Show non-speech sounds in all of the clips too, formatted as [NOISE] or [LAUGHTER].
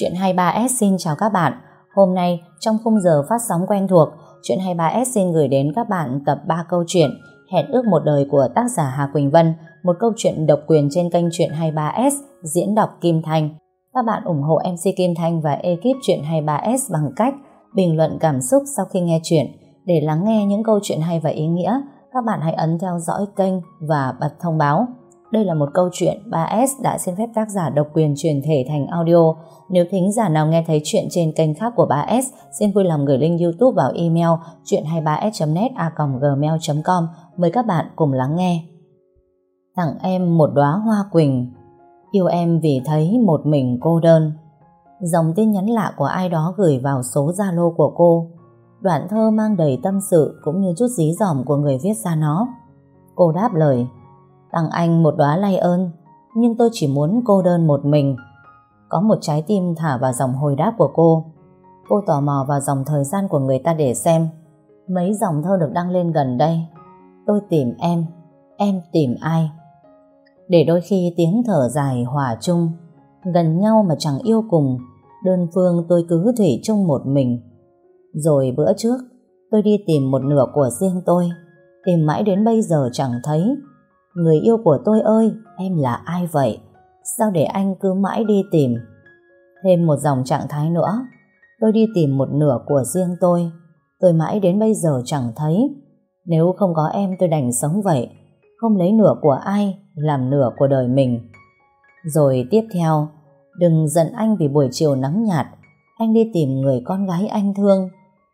Chuyện 23S xin chào các bạn. Hôm nay, trong khung giờ phát sóng quen thuộc, Chuyện 23S xin gửi đến các bạn tập 3 câu chuyện Hẹn ước một đời của tác giả Hà Quỳnh Vân, một câu chuyện độc quyền trên kênh Chuyện 23S diễn đọc Kim Thanh. Các bạn ủng hộ MC Kim Thanh và ekip Chuyện 23S bằng cách bình luận cảm xúc sau khi nghe chuyện. Để lắng nghe những câu chuyện hay và ý nghĩa, các bạn hãy ấn theo dõi kênh và bật thông báo. Đây là một câu chuyện 3S đã xin phép tác giả độc quyền truyền thể thành audio. Nếu thính giả nào nghe thấy chuyện trên kênh khác của 3S, xin vui lòng gửi link YouTube vào email chuyện23s.net gmail.com. Mời các bạn cùng lắng nghe. Tặng em một đóa hoa quỳnh, yêu em vì thấy một mình cô đơn. Dòng tin nhắn lạ của ai đó gửi vào số Zalo của cô. Đoạn thơ mang đầy tâm sự cũng như chút dí dỏm của người viết ra nó. Cô đáp lời Tặng anh một đóa lay ơn, Nhưng tôi chỉ muốn cô đơn một mình. Có một trái tim thả vào dòng hồi đáp của cô. Cô tò mò vào dòng thời gian của người ta để xem. Mấy dòng thơ được đăng lên gần đây. Tôi tìm em Em tìm ai? Để đôi khi tiếng thở dài hòa chung, Gần nhau mà chẳng yêu cùng, Đơn phương tôi cứ thủy chung một mình. Rồi bữa trước, Tôi đi tìm một nửa của riêng tôi, Tìm mãi đến bây giờ chẳng thấy. Người yêu của tôi ơi, em là ai vậy? Sao để anh cứ mãi đi tìm? Thêm một dòng trạng thái nữa. Tôi đi tìm một nửa của riêng tôi. Tôi mãi đến bây giờ chẳng thấy. Nếu không có em tôi đành sống vậy. Không lấy nửa của ai làm nửa của đời mình. Rồi tiếp theo, đừng giận anh vì buổi chiều nắng nhạt. Anh đi tìm người con gái anh thương.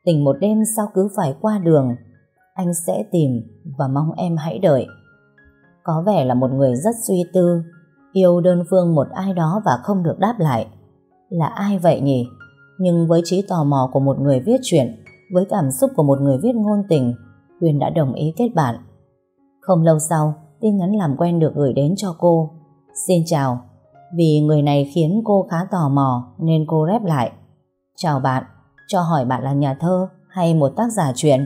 Tình một đêm sao cứ phải qua đường. Anh sẽ tìm và mong em hãy đợi. Có vẻ là một người rất suy tư, yêu đơn phương một ai đó và không được đáp lại. Là ai vậy nhỉ? Nhưng với trí tò mò của một người viết chuyện, với cảm xúc của một người viết ngôn tình, Huyền đã đồng ý kết bạn. Không lâu sau, tin nhắn làm quen được gửi đến cho cô. Xin chào, vì người này khiến cô khá tò mò nên cô rép lại. Chào bạn, cho hỏi bạn là nhà thơ hay một tác giả truyện?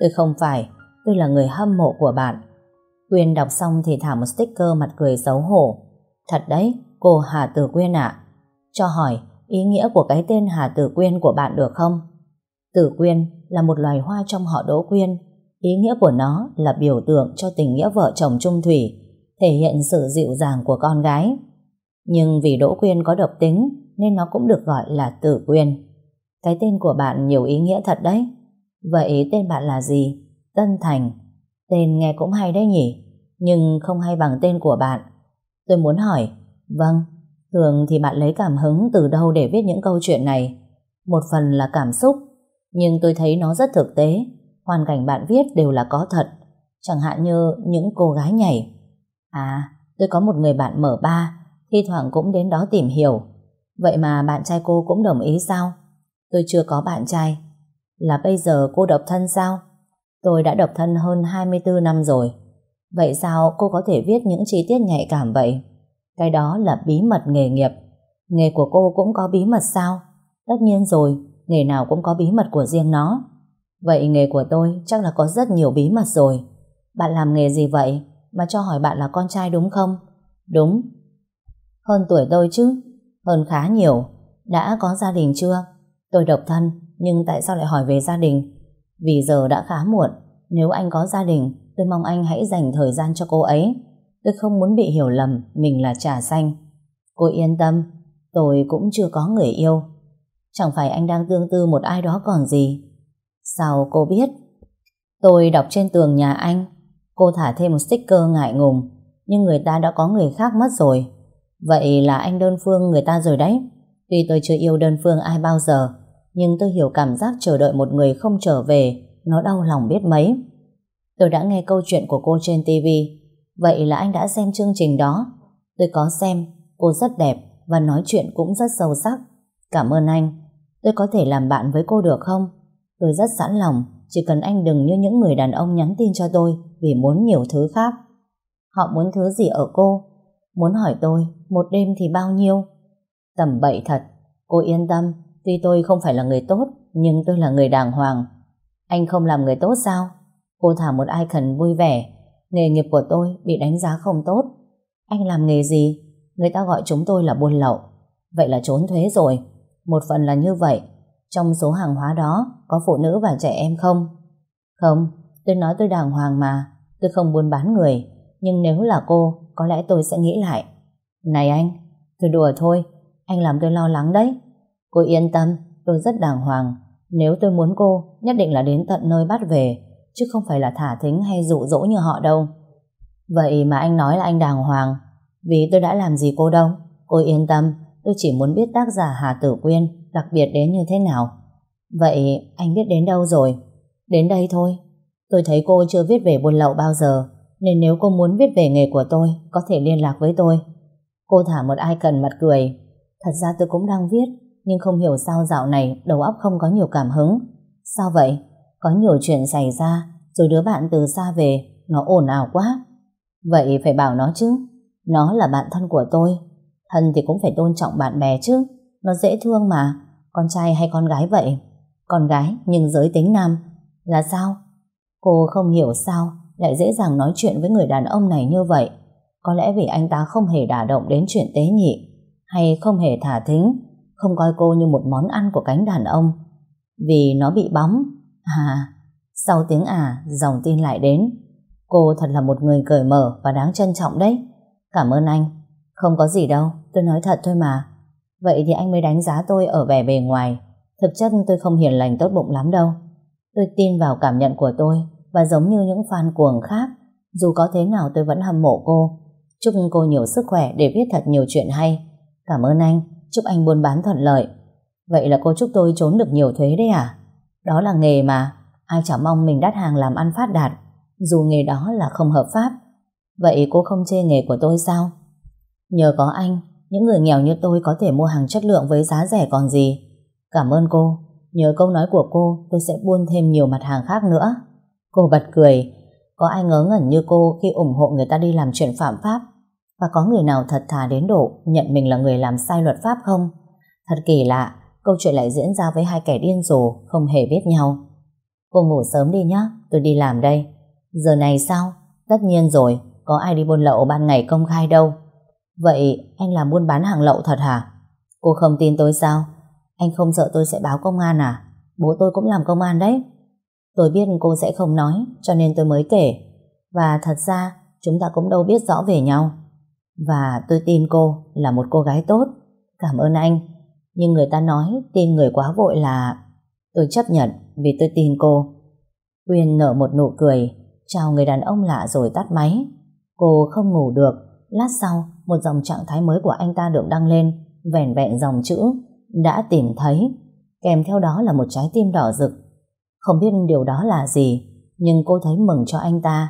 Tôi không phải, tôi là người hâm mộ của bạn. Quyên đọc xong thì thả một sticker mặt cười xấu hổ. Thật đấy, cô Hà Tử Quyên ạ. Cho hỏi, ý nghĩa của cái tên Hà Tử Quyên của bạn được không? Tử Quyên là một loài hoa trong họ Đỗ Quyên. Ý nghĩa của nó là biểu tượng cho tình nghĩa vợ chồng trung thủy, thể hiện sự dịu dàng của con gái. Nhưng vì Đỗ Quyên có độc tính nên nó cũng được gọi là Tử Quyên. Cái tên của bạn nhiều ý nghĩa thật đấy. Vậy tên bạn là gì? Tân Thành Tên nghe cũng hay đấy nhỉ, nhưng không hay bằng tên của bạn. Tôi muốn hỏi, vâng, thường thì bạn lấy cảm hứng từ đâu để viết những câu chuyện này? Một phần là cảm xúc, nhưng tôi thấy nó rất thực tế. Hoàn cảnh bạn viết đều là có thật, chẳng hạn như những cô gái nhảy. À, tôi có một người bạn mở ba, thi thoảng cũng đến đó tìm hiểu. Vậy mà bạn trai cô cũng đồng ý sao? Tôi chưa có bạn trai. Là bây giờ cô độc thân sao? Tôi đã độc thân hơn 24 năm rồi. Vậy sao cô có thể viết những chi tiết nhạy cảm vậy? Cái đó là bí mật nghề nghiệp. Nghề của cô cũng có bí mật sao? Tất nhiên rồi, nghề nào cũng có bí mật của riêng nó. Vậy nghề của tôi chắc là có rất nhiều bí mật rồi. Bạn làm nghề gì vậy? Mà cho hỏi bạn là con trai đúng không? Đúng. Hơn tuổi tôi chứ? Hơn khá nhiều. Đã có gia đình chưa? Tôi độc thân, nhưng tại sao lại hỏi về gia đình? Vì giờ đã khá muộn, nếu anh có gia đình, tôi mong anh hãy dành thời gian cho cô ấy. Tôi không muốn bị hiểu lầm mình là trà xanh. Cô yên tâm, tôi cũng chưa có người yêu. Chẳng phải anh đang tương tư một ai đó còn gì. Sao cô biết? Tôi đọc trên tường nhà anh. Cô thả thêm một sticker ngại ngùng, nhưng người ta đã có người khác mất rồi. Vậy là anh đơn phương người ta rồi đấy. Tuy tôi chưa yêu đơn phương ai bao giờ, nhưng tôi hiểu cảm giác chờ đợi một người không trở về, nó đau lòng biết mấy. Tôi đã nghe câu chuyện của cô trên TV, vậy là anh đã xem chương trình đó. Tôi có xem, cô rất đẹp và nói chuyện cũng rất sâu sắc. Cảm ơn anh. Tôi có thể làm bạn với cô được không? Tôi rất sẵn lòng, chỉ cần anh đừng như những người đàn ông nhắn tin cho tôi vì muốn nhiều thứ khác. Họ muốn thứ gì ở cô? Muốn hỏi tôi, một đêm thì bao nhiêu? Tầm bậy thật, cô yên tâm, Tuy tôi không phải là người tốt, nhưng tôi là người đàng hoàng. Anh không làm người tốt sao? Cô thả một icon vui vẻ. Nghề nghiệp của tôi bị đánh giá không tốt. Anh làm nghề gì? Người ta gọi chúng tôi là buôn lậu. Vậy là trốn thuế rồi. Một phần là như vậy. Trong số hàng hóa đó có phụ nữ và trẻ em không? Không, tôi nói tôi đàng hoàng mà. Tôi không buôn bán người. Nhưng nếu là cô, có lẽ tôi sẽ nghĩ lại. Này anh, tôi đùa thôi. Anh làm tôi lo lắng đấy. Cô yên tâm, tôi rất đàng hoàng. Nếu tôi muốn cô, nhất định là đến tận nơi bắt về, chứ không phải là thả thính hay dụ dỗ như họ đâu. Vậy mà anh nói là anh đàng hoàng, vì tôi đã làm gì cô đâu. Cô yên tâm, tôi chỉ muốn biết tác giả Hà Tử Quyên đặc biệt đến như thế nào. Vậy anh biết đến đâu rồi? Đến đây thôi. Tôi thấy cô chưa viết về buôn lậu bao giờ, nên nếu cô muốn viết về nghề của tôi, có thể liên lạc với tôi. Cô thả một ai cần mặt cười. Thật ra tôi cũng đang viết, nhưng không hiểu sao dạo này đầu óc không có nhiều cảm hứng. Sao vậy? Có nhiều chuyện xảy ra, rồi đứa bạn từ xa về, nó ồn ào quá. Vậy phải bảo nó chứ. Nó là bạn thân của tôi. Thân thì cũng phải tôn trọng bạn bè chứ. Nó dễ thương mà. Con trai hay con gái vậy? Con gái nhưng giới tính nam. Là sao? Cô không hiểu sao lại dễ dàng nói chuyện với người đàn ông này như vậy. Có lẽ vì anh ta không hề đả động đến chuyện tế nhị hay không hề thả thính không coi cô như một món ăn của cánh đàn ông. Vì nó bị bóng. À, sau tiếng à, dòng tin lại đến. Cô thật là một người cởi mở và đáng trân trọng đấy. Cảm ơn anh. Không có gì đâu, tôi nói thật thôi mà. Vậy thì anh mới đánh giá tôi ở vẻ bề ngoài. Thực chất tôi không hiền lành tốt bụng lắm đâu. Tôi tin vào cảm nhận của tôi và giống như những fan cuồng khác, dù có thế nào tôi vẫn hâm mộ cô. Chúc cô nhiều sức khỏe để viết thật nhiều chuyện hay. Cảm ơn anh. Chúc anh buôn bán thuận lợi. Vậy là cô chúc tôi trốn được nhiều thuế đấy à? Đó là nghề mà, ai chẳng mong mình đắt hàng làm ăn phát đạt, dù nghề đó là không hợp pháp. Vậy cô không chê nghề của tôi sao? Nhờ có anh, những người nghèo như tôi có thể mua hàng chất lượng với giá rẻ còn gì. Cảm ơn cô, nhờ câu nói của cô tôi sẽ buôn thêm nhiều mặt hàng khác nữa. Cô bật cười, có ai ngớ ngẩn như cô khi ủng hộ người ta đi làm chuyện phạm pháp và có người nào thật thà đến độ nhận mình là người làm sai luật pháp không? Thật kỳ lạ, câu chuyện lại diễn ra với hai kẻ điên rồ, không hề biết nhau. Cô ngủ sớm đi nhé, tôi đi làm đây. Giờ này sao? Tất nhiên rồi, có ai đi buôn lậu ban ngày công khai đâu. Vậy anh làm buôn bán hàng lậu thật hả? Cô không tin tôi sao? Anh không sợ tôi sẽ báo công an à? Bố tôi cũng làm công an đấy. Tôi biết cô sẽ không nói, cho nên tôi mới kể. Và thật ra, chúng ta cũng đâu biết rõ về nhau. Và tôi tin cô là một cô gái tốt. Cảm ơn anh. Nhưng người ta nói tin người quá vội là... Tôi chấp nhận vì tôi tin cô. Quyên nở một nụ cười, chào người đàn ông lạ rồi tắt máy. Cô không ngủ được. Lát sau, một dòng trạng thái mới của anh ta được đăng lên, vẻn vẹn dòng chữ đã tìm thấy. Kèm theo đó là một trái tim đỏ rực. Không biết điều đó là gì, nhưng cô thấy mừng cho anh ta,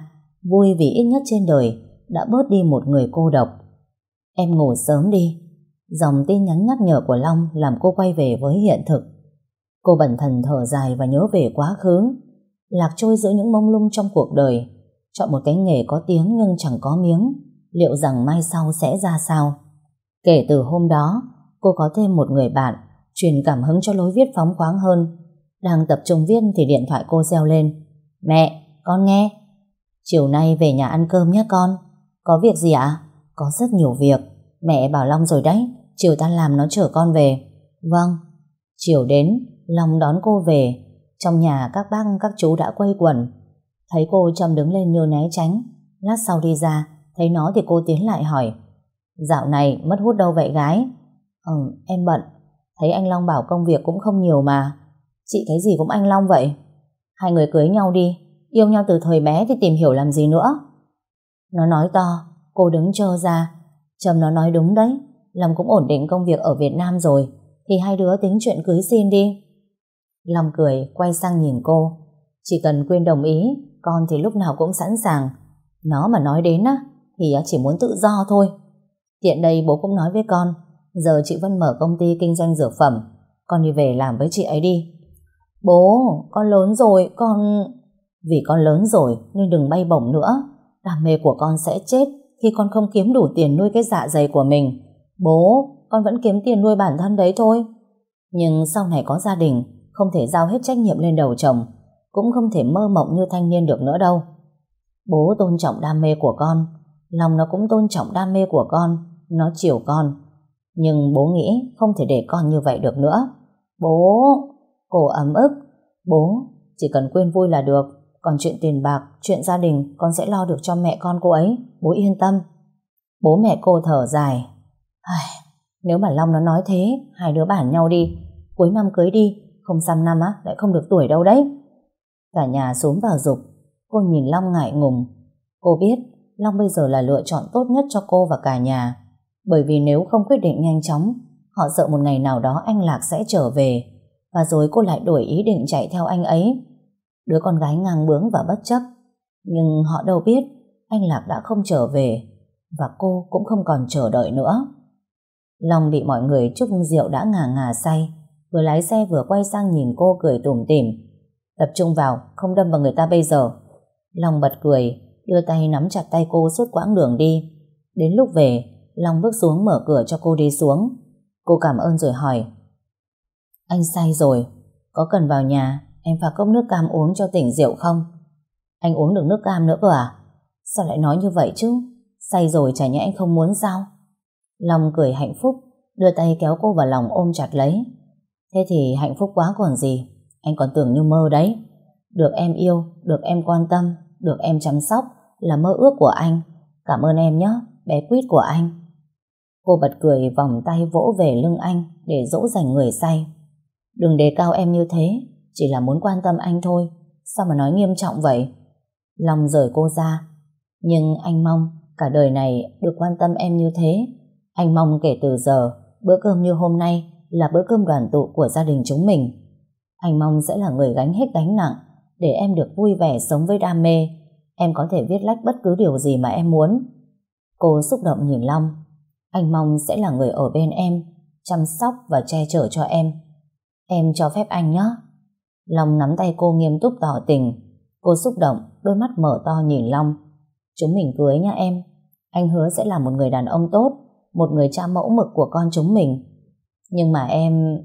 vui vì ít nhất trên đời đã bớt đi một người cô độc. Em ngủ sớm đi. Dòng tin nhắn nhắc nhở của Long làm cô quay về với hiện thực. Cô bẩn thần thở dài và nhớ về quá khứ. Lạc trôi giữa những mông lung trong cuộc đời. Chọn một cái nghề có tiếng nhưng chẳng có miếng. Liệu rằng mai sau sẽ ra sao? Kể từ hôm đó, cô có thêm một người bạn truyền cảm hứng cho lối viết phóng khoáng hơn. Đang tập trung viết thì điện thoại cô reo lên. Mẹ, con nghe. Chiều nay về nhà ăn cơm nhé con. Có việc gì ạ? Có rất nhiều việc. Mẹ bảo Long rồi đấy. Chiều ta làm nó chở con về. Vâng. Chiều đến, Long đón cô về. Trong nhà các bác các chú đã quây quần. Thấy cô Trâm đứng lên như né tránh. Lát sau đi ra, thấy nó thì cô tiến lại hỏi. Dạo này mất hút đâu vậy gái? Ừ, em bận. Thấy anh Long bảo công việc cũng không nhiều mà. Chị thấy gì cũng anh Long vậy. Hai người cưới nhau đi. Yêu nhau từ thời bé thì tìm hiểu làm gì nữa. Nó nói to, cô đứng trơ ra. Trầm nó nói đúng đấy, Long cũng ổn định công việc ở Việt Nam rồi, thì hai đứa tính chuyện cưới xin đi. Long cười, quay sang nhìn cô. Chỉ cần Quyên đồng ý, con thì lúc nào cũng sẵn sàng. Nó mà nói đến á, thì chỉ muốn tự do thôi. Tiện đây bố cũng nói với con, giờ chị Vân mở công ty kinh doanh dược phẩm, con đi về làm với chị ấy đi. Bố, con lớn rồi, con... Vì con lớn rồi nên đừng bay bổng nữa. Đam mê của con sẽ chết khi con không kiếm đủ tiền nuôi cái dạ dày của mình. Bố, con vẫn kiếm tiền nuôi bản thân đấy thôi. Nhưng sau này có gia đình, không thể giao hết trách nhiệm lên đầu chồng, cũng không thể mơ mộng như thanh niên được nữa đâu. Bố tôn trọng đam mê của con, lòng nó cũng tôn trọng đam mê của con, nó chiều con. Nhưng bố nghĩ không thể để con như vậy được nữa. Bố! Cô ấm ức. Bố, chỉ cần quên vui là được. Còn chuyện tiền bạc, chuyện gia đình con sẽ lo được cho mẹ con cô ấy. Bố yên tâm. Bố mẹ cô thở dài. Ai, nếu mà Long nó nói thế, hai đứa bản nhau đi. Cuối năm cưới đi, không xăm năm á, lại không được tuổi đâu đấy. Cả nhà xuống vào dục. Cô nhìn Long ngại ngùng. Cô biết Long bây giờ là lựa chọn tốt nhất cho cô và cả nhà. Bởi vì nếu không quyết định nhanh chóng, họ sợ một ngày nào đó anh Lạc sẽ trở về. Và rồi cô lại đổi ý định chạy theo anh ấy. Đứa con gái ngang bướng và bất chấp. Nhưng họ đâu biết anh Lạc đã không trở về và cô cũng không còn chờ đợi nữa. Long bị mọi người chúc rượu đã ngà ngà say, vừa lái xe vừa quay sang nhìn cô cười tủm tỉm. Tập trung vào, không đâm vào người ta bây giờ. Long bật cười, đưa tay nắm chặt tay cô suốt quãng đường đi. Đến lúc về, Long bước xuống mở cửa cho cô đi xuống. Cô cảm ơn rồi hỏi. Anh say rồi, có cần vào nhà em pha cốc nước cam uống cho tỉnh rượu không? Anh uống được nước cam nữa cơ à? Sao lại nói như vậy chứ? Say rồi chả nhẽ anh không muốn sao? Long cười hạnh phúc, đưa tay kéo cô vào lòng ôm chặt lấy. Thế thì hạnh phúc quá còn gì, anh còn tưởng như mơ đấy. Được em yêu, được em quan tâm, được em chăm sóc là mơ ước của anh. Cảm ơn em nhé, bé quýt của anh. Cô bật cười vòng tay vỗ về lưng anh để dỗ dành người say. Đừng đề cao em như thế, chỉ là muốn quan tâm anh thôi. Sao mà nói nghiêm trọng vậy? Long rời cô ra. Nhưng anh mong cả đời này được quan tâm em như thế anh mong kể từ giờ, bữa cơm như hôm nay là bữa cơm đoàn tụ của gia đình chúng mình. Anh mong sẽ là người gánh hết gánh nặng để em được vui vẻ sống với đam mê. Em có thể viết lách bất cứ điều gì mà em muốn. Cô xúc động nhìn Long. Anh mong sẽ là người ở bên em, chăm sóc và che chở cho em. Em cho phép anh nhé. Long nắm tay cô nghiêm túc tỏ tình. Cô xúc động, đôi mắt mở to nhìn Long. Chúng mình cưới nha em. Anh hứa sẽ là một người đàn ông tốt một người cha mẫu mực của con chúng mình. Nhưng mà em...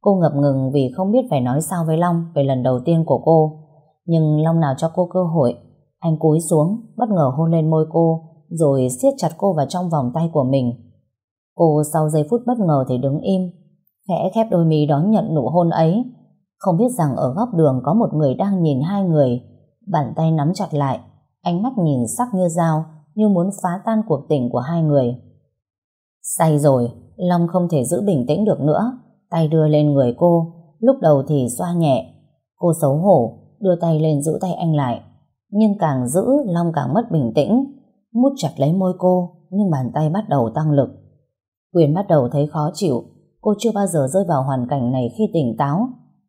Cô ngập ngừng vì không biết phải nói sao với Long về lần đầu tiên của cô. Nhưng Long nào cho cô cơ hội. Anh cúi xuống, bất ngờ hôn lên môi cô, rồi siết chặt cô vào trong vòng tay của mình. Cô sau giây phút bất ngờ thì đứng im, khẽ khép đôi mí đón nhận nụ hôn ấy. Không biết rằng ở góc đường có một người đang nhìn hai người, bàn tay nắm chặt lại, ánh mắt nhìn sắc như dao, như muốn phá tan cuộc tình của hai người. Say rồi, Long không thể giữ bình tĩnh được nữa. Tay đưa lên người cô, lúc đầu thì xoa nhẹ. Cô xấu hổ, đưa tay lên giữ tay anh lại. Nhưng càng giữ, Long càng mất bình tĩnh. Mút chặt lấy môi cô, nhưng bàn tay bắt đầu tăng lực. Quyền bắt đầu thấy khó chịu. Cô chưa bao giờ rơi vào hoàn cảnh này khi tỉnh táo.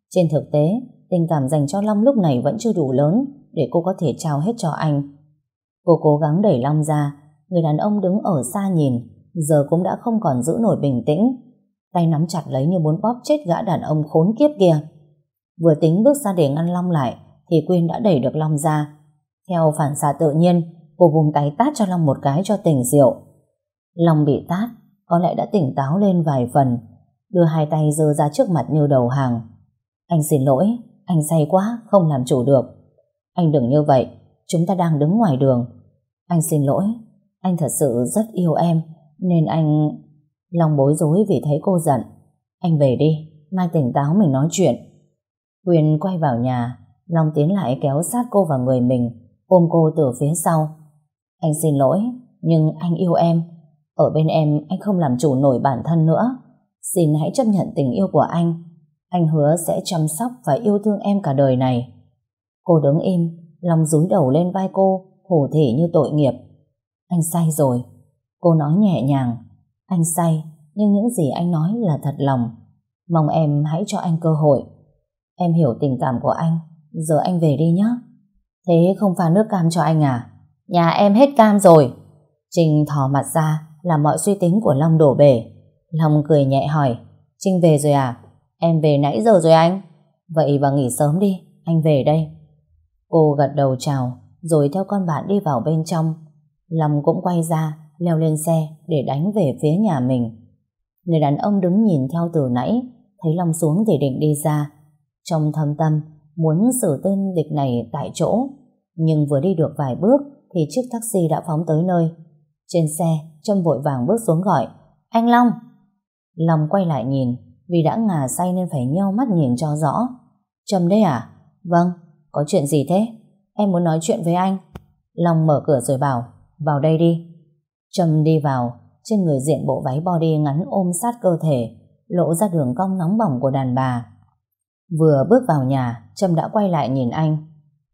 Trên thực tế, tình cảm dành cho Long lúc này vẫn chưa đủ lớn để cô có thể trao hết cho anh. Cô cố gắng đẩy Long ra, người đàn ông đứng ở xa nhìn, giờ cũng đã không còn giữ nổi bình tĩnh. Tay nắm chặt lấy như muốn bóp chết gã đàn ông khốn kiếp kia. Vừa tính bước ra để ngăn Long lại, thì Quyên đã đẩy được Long ra. Theo phản xạ tự nhiên, cô vùng tay tát cho Long một cái cho tỉnh rượu. Long bị tát, có lẽ đã tỉnh táo lên vài phần, đưa hai tay giơ ra trước mặt như đầu hàng. Anh xin lỗi, anh say quá, không làm chủ được. Anh đừng như vậy, chúng ta đang đứng ngoài đường. Anh xin lỗi, anh thật sự rất yêu em, nên anh... Long bối rối vì thấy cô giận. Anh về đi, mai tỉnh táo mình nói chuyện. Quyền quay vào nhà, Long tiến lại kéo sát cô vào người mình, ôm cô từ phía sau. Anh xin lỗi, nhưng anh yêu em. Ở bên em, anh không làm chủ nổi bản thân nữa. Xin hãy chấp nhận tình yêu của anh. Anh hứa sẽ chăm sóc và yêu thương em cả đời này. Cô đứng im, lòng rúi đầu lên vai cô, hổ thể như tội nghiệp. Anh say rồi, Cô nói nhẹ nhàng, anh say, nhưng những gì anh nói là thật lòng. Mong em hãy cho anh cơ hội. Em hiểu tình cảm của anh, giờ anh về đi nhé. Thế không pha nước cam cho anh à? Nhà em hết cam rồi. Trinh thò mặt ra, làm mọi suy tính của Long đổ bể. Long cười nhẹ hỏi, Trinh về rồi à? Em về nãy giờ rồi anh. Vậy bà nghỉ sớm đi, anh về đây. Cô gật đầu chào, rồi theo con bạn đi vào bên trong. Long cũng quay ra, leo lên xe để đánh về phía nhà mình. Người đàn ông đứng nhìn theo từ nãy, thấy Long xuống thì định đi ra. Trong thâm tâm, muốn xử tên địch này tại chỗ, nhưng vừa đi được vài bước thì chiếc taxi đã phóng tới nơi. Trên xe, Trâm vội vàng bước xuống gọi, Anh Long! Long quay lại nhìn, vì đã ngả say nên phải nheo mắt nhìn cho rõ. Trầm đấy à? Vâng, có chuyện gì thế? Em muốn nói chuyện với anh. Long mở cửa rồi bảo, vào đây đi. Trầm đi vào, trên người diện bộ váy body ngắn ôm sát cơ thể, lộ ra đường cong nóng bỏng của đàn bà. Vừa bước vào nhà, Trâm đã quay lại nhìn anh.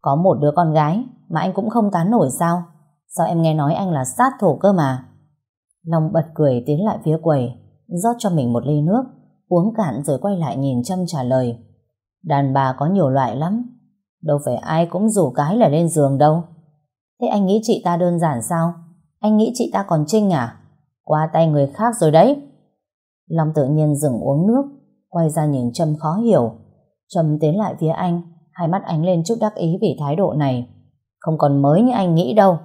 Có một đứa con gái mà anh cũng không tán nổi sao? Sao em nghe nói anh là sát thủ cơ mà? Long bật cười tiến lại phía quầy, rót cho mình một ly nước, uống cạn rồi quay lại nhìn Trâm trả lời. Đàn bà có nhiều loại lắm, đâu phải ai cũng rủ cái là lên giường đâu. Thế anh nghĩ chị ta đơn giản sao? Anh nghĩ chị ta còn trinh à? Qua tay người khác rồi đấy. Long tự nhiên dừng uống nước, quay ra nhìn Trâm khó hiểu. Trâm tiến lại phía anh, hai mắt ánh lên chút đắc ý vì thái độ này. Không còn mới như anh nghĩ đâu.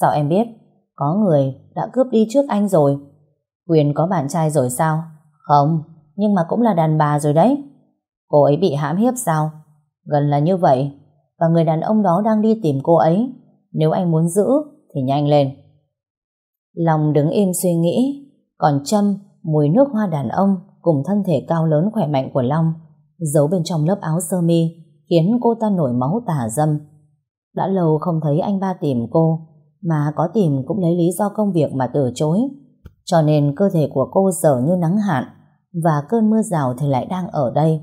Sao em biết? Có người đã cướp đi trước anh rồi. Quyền có bạn trai rồi sao? Không, nhưng mà cũng là đàn bà rồi đấy. Cô ấy bị hãm hiếp sao? Gần là như vậy. Và người đàn ông đó đang đi tìm cô ấy. Nếu anh muốn giữ, thì nhanh lên. Lòng đứng im suy nghĩ. Còn Trâm, mùi nước hoa đàn ông cùng thân thể cao lớn khỏe mạnh của Long giấu bên trong lớp áo sơ mi khiến cô ta nổi máu tả dâm. Đã lâu không thấy anh ba tìm cô, mà có tìm cũng lấy lý do công việc mà từ chối. Cho nên cơ thể của cô dở như nắng hạn, và cơn mưa rào thì lại đang ở đây.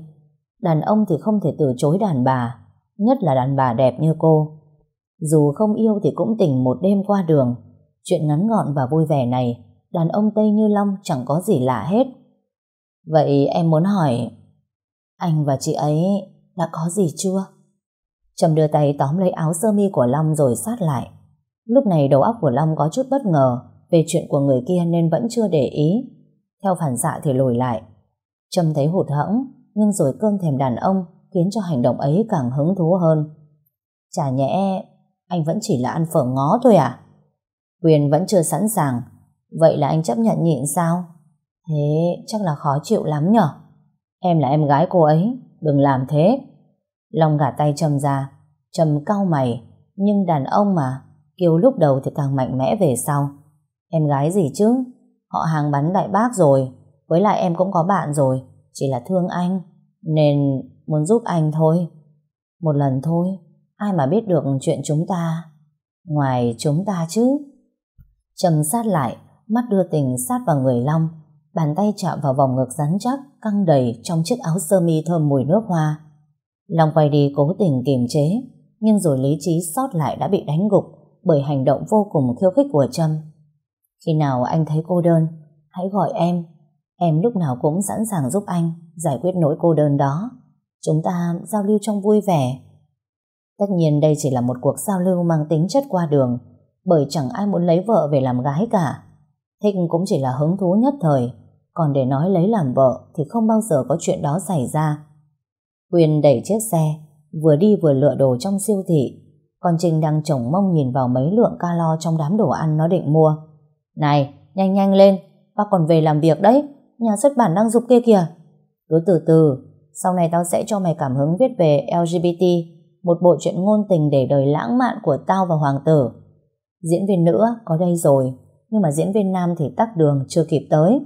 Đàn ông thì không thể từ chối đàn bà, nhất là đàn bà đẹp như cô. Dù không yêu thì cũng tình một đêm qua đường. Chuyện ngắn gọn và vui vẻ này, đàn ông Tây như Long chẳng có gì lạ hết. Vậy em muốn hỏi, anh và chị ấy đã có gì chưa? Trầm đưa tay tóm lấy áo sơ mi của Long rồi sát lại. Lúc này đầu óc của Long có chút bất ngờ về chuyện của người kia nên vẫn chưa để ý. Theo phản xạ thì lùi lại. Trầm thấy hụt hẫng, nhưng rồi cơn thèm đàn ông khiến cho hành động ấy càng hứng thú hơn. Chả nhẽ anh vẫn chỉ là ăn phở ngó thôi à? Quyền vẫn chưa sẵn sàng. Vậy là anh chấp nhận nhịn sao? Thế chắc là khó chịu lắm nhở? Em là em gái cô ấy, đừng làm thế. Long gạt tay Trâm ra, Trâm cau mày, nhưng đàn ông mà, kêu lúc đầu thì càng mạnh mẽ về sau. Em gái gì chứ? Họ hàng bắn đại bác rồi, với lại em cũng có bạn rồi, chỉ là thương anh, nên muốn giúp anh thôi. Một lần thôi, ai mà biết được chuyện chúng ta, ngoài chúng ta chứ. Trầm sát lại, mắt đưa tình sát vào người Long, bàn tay chạm vào vòng ngực rắn chắc, căng đầy trong chiếc áo sơ mi thơm mùi nước hoa. Long quay đi cố tình kiềm chế, nhưng rồi lý trí sót lại đã bị đánh gục bởi hành động vô cùng khiêu khích của Trâm. Khi nào anh thấy cô đơn, hãy gọi em. Em lúc nào cũng sẵn sàng giúp anh giải quyết nỗi cô đơn đó. Chúng ta giao lưu trong vui vẻ. Tất nhiên đây chỉ là một cuộc giao lưu mang tính chất qua đường, bởi chẳng ai muốn lấy vợ về làm gái cả. Thích cũng chỉ là hứng thú nhất thời, còn để nói lấy làm vợ thì không bao giờ có chuyện đó xảy ra. quyền đẩy chiếc xe, vừa đi vừa lựa đồ trong siêu thị. Còn Trinh đang chồng mông nhìn vào mấy lượng calo trong đám đồ ăn nó định mua. Này, nhanh nhanh lên, bác còn về làm việc đấy, nhà xuất bản đang dục kia kìa. Cứ từ từ, sau này tao sẽ cho mày cảm hứng viết về LGBT, một bộ truyện ngôn tình để đời lãng mạn của tao và hoàng tử. Diễn viên nữ có đây rồi, nhưng mà diễn viên nam thì tắt đường chưa kịp tới.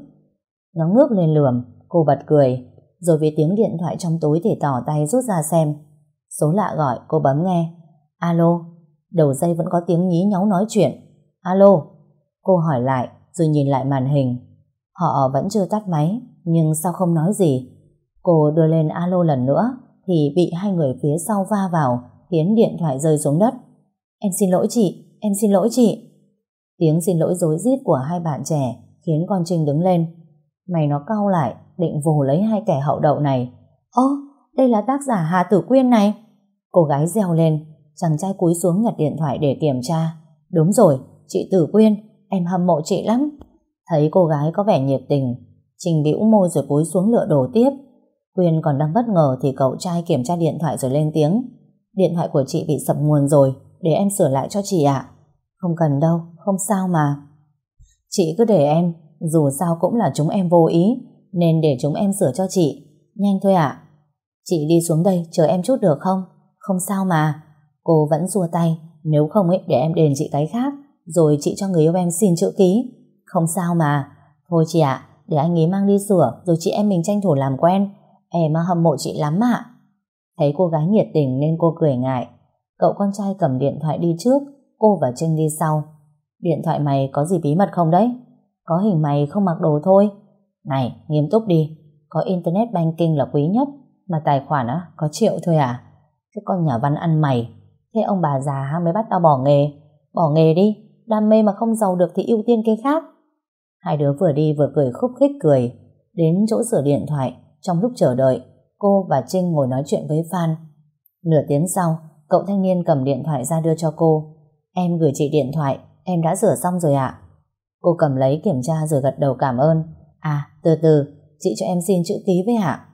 Nó ngước lên lườm, cô bật cười, rồi vì tiếng điện thoại trong túi thì tỏ tay rút ra xem. Số lạ gọi, cô bấm nghe. Alo, đầu dây vẫn có tiếng nhí nhóng nói chuyện. Alo, cô hỏi lại, rồi nhìn lại màn hình. Họ vẫn chưa tắt máy, nhưng sao không nói gì? Cô đưa lên alo lần nữa, thì bị hai người phía sau va vào, khiến điện thoại rơi xuống đất. Em xin lỗi chị, em xin lỗi chị. Tiếng xin lỗi dối rít của hai bạn trẻ khiến con Trinh đứng lên. Mày nó cau lại, định vồ lấy hai kẻ hậu đậu này. Ơ, đây là tác giả Hà Tử Quyên này. Cô gái reo lên, chàng trai cúi xuống nhặt điện thoại để kiểm tra. Đúng rồi, chị Tử Quyên, em hâm mộ chị lắm. Thấy cô gái có vẻ nhiệt tình, Trình bĩu môi rồi cúi xuống lựa đồ tiếp. Quyên còn đang bất ngờ thì cậu trai kiểm tra điện thoại rồi lên tiếng. Điện thoại của chị bị sập nguồn rồi, để em sửa lại cho chị ạ. Không cần đâu, không sao mà. Chị cứ để em, dù sao cũng là chúng em vô ý, nên để chúng em sửa cho chị. Nhanh thôi ạ. Chị đi xuống đây, chờ em chút được không? Không sao mà. Cô vẫn xua tay, nếu không ấy để em đền chị cái khác, rồi chị cho người yêu em xin chữ ký. Không sao mà. Thôi chị ạ, để anh ấy mang đi sửa rồi chị em mình tranh thủ làm quen. Em hâm mộ chị lắm ạ. Thấy cô gái nhiệt tình nên cô cười ngại. Cậu con trai cầm điện thoại đi trước, cô và Trinh đi sau. Điện thoại mày có gì bí mật không đấy? Có hình mày không mặc đồ thôi. Này, nghiêm túc đi. Có internet banking là quý nhất, mà tài khoản á, có triệu thôi à? Cái con nhà văn ăn mày. Thế ông bà già mới bắt tao bỏ nghề. Bỏ nghề đi, đam mê mà không giàu được thì ưu tiên cái khác. Hai đứa vừa đi vừa cười khúc khích cười. Đến chỗ sửa điện thoại, trong lúc chờ đợi, cô và Trinh ngồi nói chuyện với Phan. Nửa tiếng sau, cậu thanh niên cầm điện thoại ra đưa cho cô. Em gửi chị điện thoại, em đã rửa xong rồi ạ. Cô cầm lấy kiểm tra rồi gật đầu cảm ơn. À, từ từ, chị cho em xin chữ ký với ạ.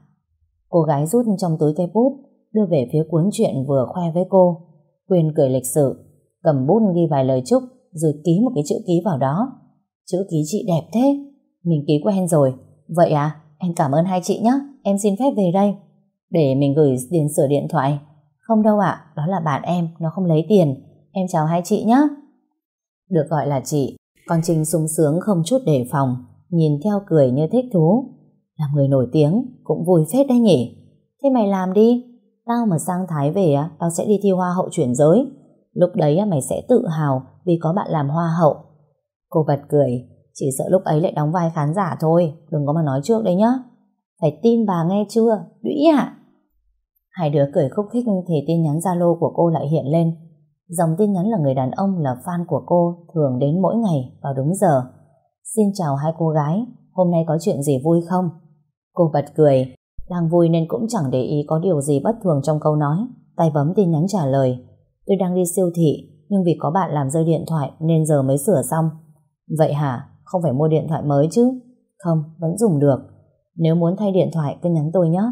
Cô gái rút trong túi cây bút, đưa về phía cuốn chuyện vừa khoe với cô. Quyên cười lịch sự, cầm bút ghi vài lời chúc, rồi ký một cái chữ ký vào đó. Chữ ký chị đẹp thế. Mình ký quen rồi. Vậy à, em cảm ơn hai chị nhé. Em xin phép về đây. Để mình gửi tiền sửa điện thoại. Không đâu ạ, đó là bạn em, nó không lấy tiền. Em chào hai chị nhé. Được gọi là chị, con Trinh sung sướng không chút đề phòng, nhìn theo cười như thích thú. Là người nổi tiếng, cũng vui phết đấy nhỉ. Thế mày làm đi. Tao mà sang Thái về, á, tao sẽ đi thi hoa hậu chuyển giới. Lúc đấy mày sẽ tự hào vì có bạn làm hoa hậu. Cô bật cười, chỉ sợ lúc ấy lại đóng vai khán giả thôi, đừng có mà nói trước đấy nhá. Phải tin bà nghe chưa, đũy ạ. Hai đứa cười khúc khích thì tin nhắn Zalo của cô lại hiện lên. Dòng tin nhắn là người đàn ông là fan của cô thường đến mỗi ngày vào đúng giờ. Xin chào hai cô gái, hôm nay có chuyện gì vui không? Cô bật cười, đang vui nên cũng chẳng để ý có điều gì bất thường trong câu nói. Tay bấm tin nhắn trả lời. Tôi đang đi siêu thị, nhưng vì có bạn làm rơi điện thoại nên giờ mới sửa xong. Vậy hả? Không phải mua điện thoại mới chứ? Không, vẫn dùng được. Nếu muốn thay điện thoại cứ nhắn tôi nhé.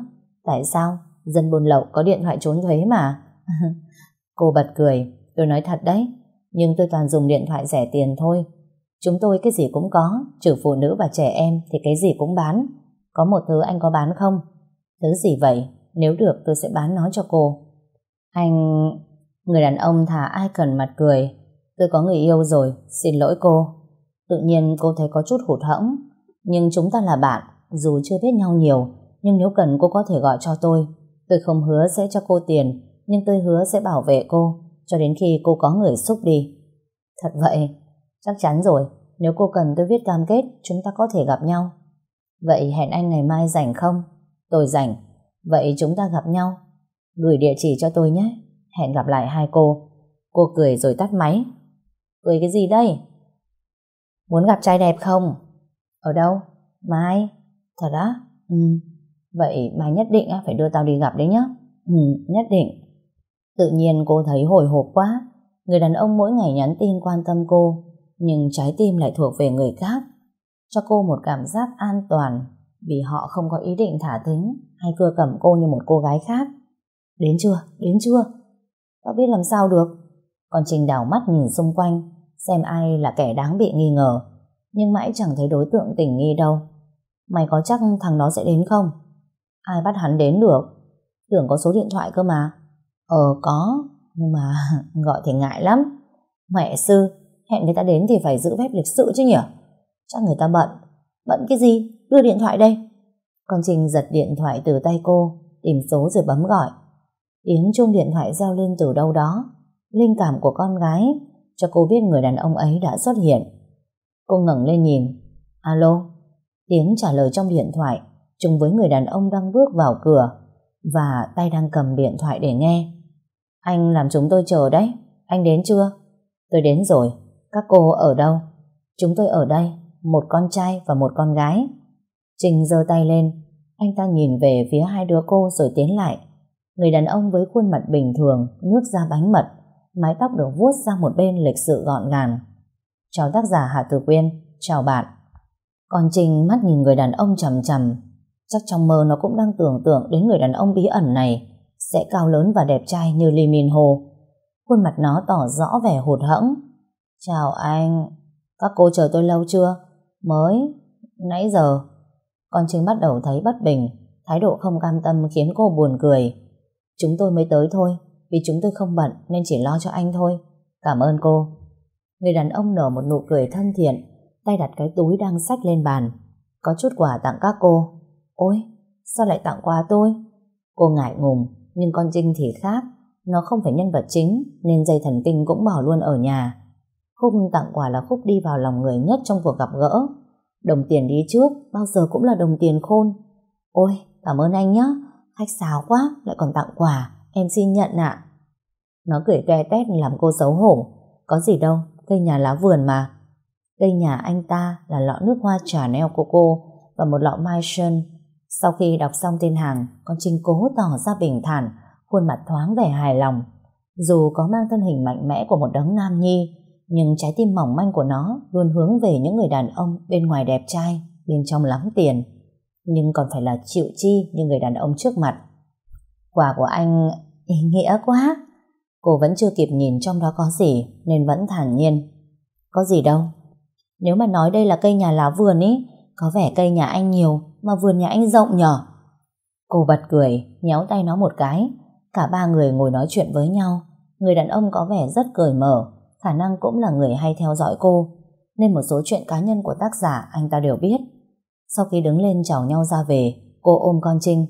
Tại sao? Dân buôn lậu có điện thoại trốn thuế mà. [LAUGHS] Cô bật cười. Tôi nói thật đấy. Nhưng tôi toàn dùng điện thoại rẻ tiền thôi. Chúng tôi cái gì cũng có, trừ phụ nữ và trẻ em thì cái gì cũng bán. Có một thứ anh có bán không? Thứ gì vậy? Nếu được tôi sẽ bán nó cho cô. Anh... Người đàn ông thả ai cần mặt cười. Tôi có người yêu rồi, xin lỗi cô. Tự nhiên cô thấy có chút hụt hẫng. Nhưng chúng ta là bạn, dù chưa biết nhau nhiều, nhưng nếu cần cô có thể gọi cho tôi. Tôi không hứa sẽ cho cô tiền, nhưng tôi hứa sẽ bảo vệ cô, cho đến khi cô có người xúc đi. Thật vậy, chắc chắn rồi, nếu cô cần tôi viết cam kết, chúng ta có thể gặp nhau. Vậy hẹn anh ngày mai rảnh không? Tôi rảnh. Vậy chúng ta gặp nhau. Gửi địa chỉ cho tôi nhé. Hẹn gặp lại hai cô. Cô cười rồi tắt máy. Cười cái gì đây? Muốn gặp trai đẹp không? Ở đâu? Mai? Thật á? Ừ. Vậy mai nhất định phải đưa tao đi gặp đấy nhá. Ừ, nhất định. Tự nhiên cô thấy hồi hộp quá. Người đàn ông mỗi ngày nhắn tin quan tâm cô, nhưng trái tim lại thuộc về người khác. Cho cô một cảm giác an toàn vì họ không có ý định thả thính hay cưa cầm cô như một cô gái khác. Đến chưa? Đến chưa? Tao biết làm sao được. Còn Trình đảo mắt nhìn xung quanh xem ai là kẻ đáng bị nghi ngờ. Nhưng mãi chẳng thấy đối tượng tình nghi đâu. Mày có chắc thằng đó sẽ đến không? Ai bắt hắn đến được? Tưởng có số điện thoại cơ mà. Ờ có, nhưng mà [LAUGHS] gọi thì ngại lắm. Mẹ sư, hẹn người ta đến thì phải giữ phép lịch sự chứ nhỉ? Chắc người ta bận. Bận cái gì? Đưa điện thoại đây. Con Trinh giật điện thoại từ tay cô, tìm số rồi bấm gọi. Tiếng chuông điện thoại reo lên từ đâu đó. Linh cảm của con gái cho cô biết người đàn ông ấy đã xuất hiện. Cô ngẩng lên nhìn. Alo? Tiếng trả lời trong điện thoại, chung với người đàn ông đang bước vào cửa và tay đang cầm điện thoại để nghe. Anh làm chúng tôi chờ đấy. Anh đến chưa? Tôi đến rồi. Các cô ở đâu? Chúng tôi ở đây. Một con trai và một con gái. Trình giơ tay lên. Anh ta nhìn về phía hai đứa cô rồi tiến lại. Người đàn ông với khuôn mặt bình thường, nước da bánh mật, mái tóc được vuốt sang một bên lịch sự gọn gàng. Chào tác giả Hà Tử Quyên, chào bạn. Còn Trình mắt nhìn người đàn ông chầm chầm, chắc trong mơ nó cũng đang tưởng tượng đến người đàn ông bí ẩn này sẽ cao lớn và đẹp trai như Lee Min Ho. Khuôn mặt nó tỏ rõ vẻ hụt hẫng. Chào anh, các cô chờ tôi lâu chưa? Mới, nãy giờ. Con Trinh bắt đầu thấy bất bình, thái độ không cam tâm khiến cô buồn cười. Chúng tôi mới tới thôi, vì chúng tôi không bận nên chỉ lo cho anh thôi. Cảm ơn cô. Người đàn ông nở một nụ cười thân thiện, tay đặt cái túi đang sách lên bàn. Có chút quà tặng các cô. Ôi, sao lại tặng quà tôi? Cô ngại ngùng, nhưng con Trinh thì khác. Nó không phải nhân vật chính, nên dây thần kinh cũng bỏ luôn ở nhà. Khúc tặng quà là khúc đi vào lòng người nhất trong cuộc gặp gỡ. Đồng tiền đi trước, bao giờ cũng là đồng tiền khôn. Ôi, cảm ơn anh nhé. Khách sáo quá, lại còn tặng quà. Em xin nhận ạ. Nó cười toe tét làm cô xấu hổ. Có gì đâu, cây nhà lá vườn mà. Cây nhà anh ta là lọ nước hoa Chanel của cô và một lọ Mai Sơn. Sau khi đọc xong tên hàng, con Trinh cố tỏ ra bình thản, khuôn mặt thoáng vẻ hài lòng. Dù có mang thân hình mạnh mẽ của một đấng nam nhi, nhưng trái tim mỏng manh của nó luôn hướng về những người đàn ông bên ngoài đẹp trai, bên trong lắm tiền. Nhưng còn phải là chịu chi như người đàn ông trước mặt. Quà của anh ý nghĩa quá. Cô vẫn chưa kịp nhìn trong đó có gì nên vẫn thản nhiên. Có gì đâu. Nếu mà nói đây là cây nhà lá vườn ý, có vẻ cây nhà anh nhiều mà vườn nhà anh rộng nhỏ Cô bật cười, nhéo tay nó một cái. Cả ba người ngồi nói chuyện với nhau. Người đàn ông có vẻ rất cởi mở, khả năng cũng là người hay theo dõi cô, nên một số chuyện cá nhân của tác giả anh ta đều biết. Sau khi đứng lên chào nhau ra về, cô ôm con Trinh.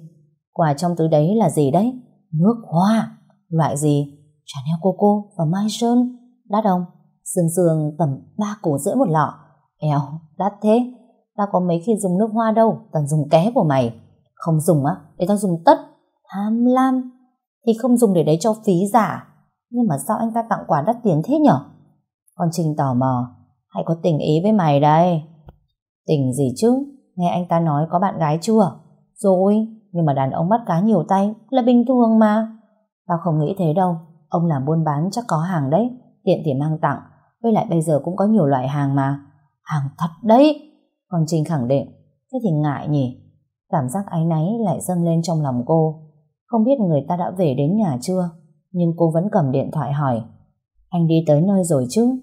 Quà trong túi đấy là gì đấy? Nước hoa. Loại gì? Chanel Coco và Mai Sơn. Đắt không? Sương sương tầm 3 cổ rưỡi một lọ. Eo, đắt thế. Tao có mấy khi dùng nước hoa đâu, toàn dùng ké của mày. Không dùng á, để tao dùng tất. Tham lam. Thì không dùng để đấy cho phí giả. Nhưng mà sao anh ta tặng quà đắt tiền thế nhở? Con Trinh tò mò. hãy có tình ý với mày đây? Tình gì chứ? Nghe anh ta nói có bạn gái chưa? Rồi, nhưng mà đàn ông bắt cá nhiều tay là bình thường mà. Tao không nghĩ thế đâu. Ông làm buôn bán chắc có hàng đấy. Tiện thì mang tặng. Với lại bây giờ cũng có nhiều loại hàng mà. Hàng thật đấy. Còn Trinh khẳng định. Thế thì ngại nhỉ? Cảm giác áy náy lại dâng lên trong lòng cô. Không biết người ta đã về đến nhà chưa? Nhưng cô vẫn cầm điện thoại hỏi. Anh đi tới nơi rồi chứ?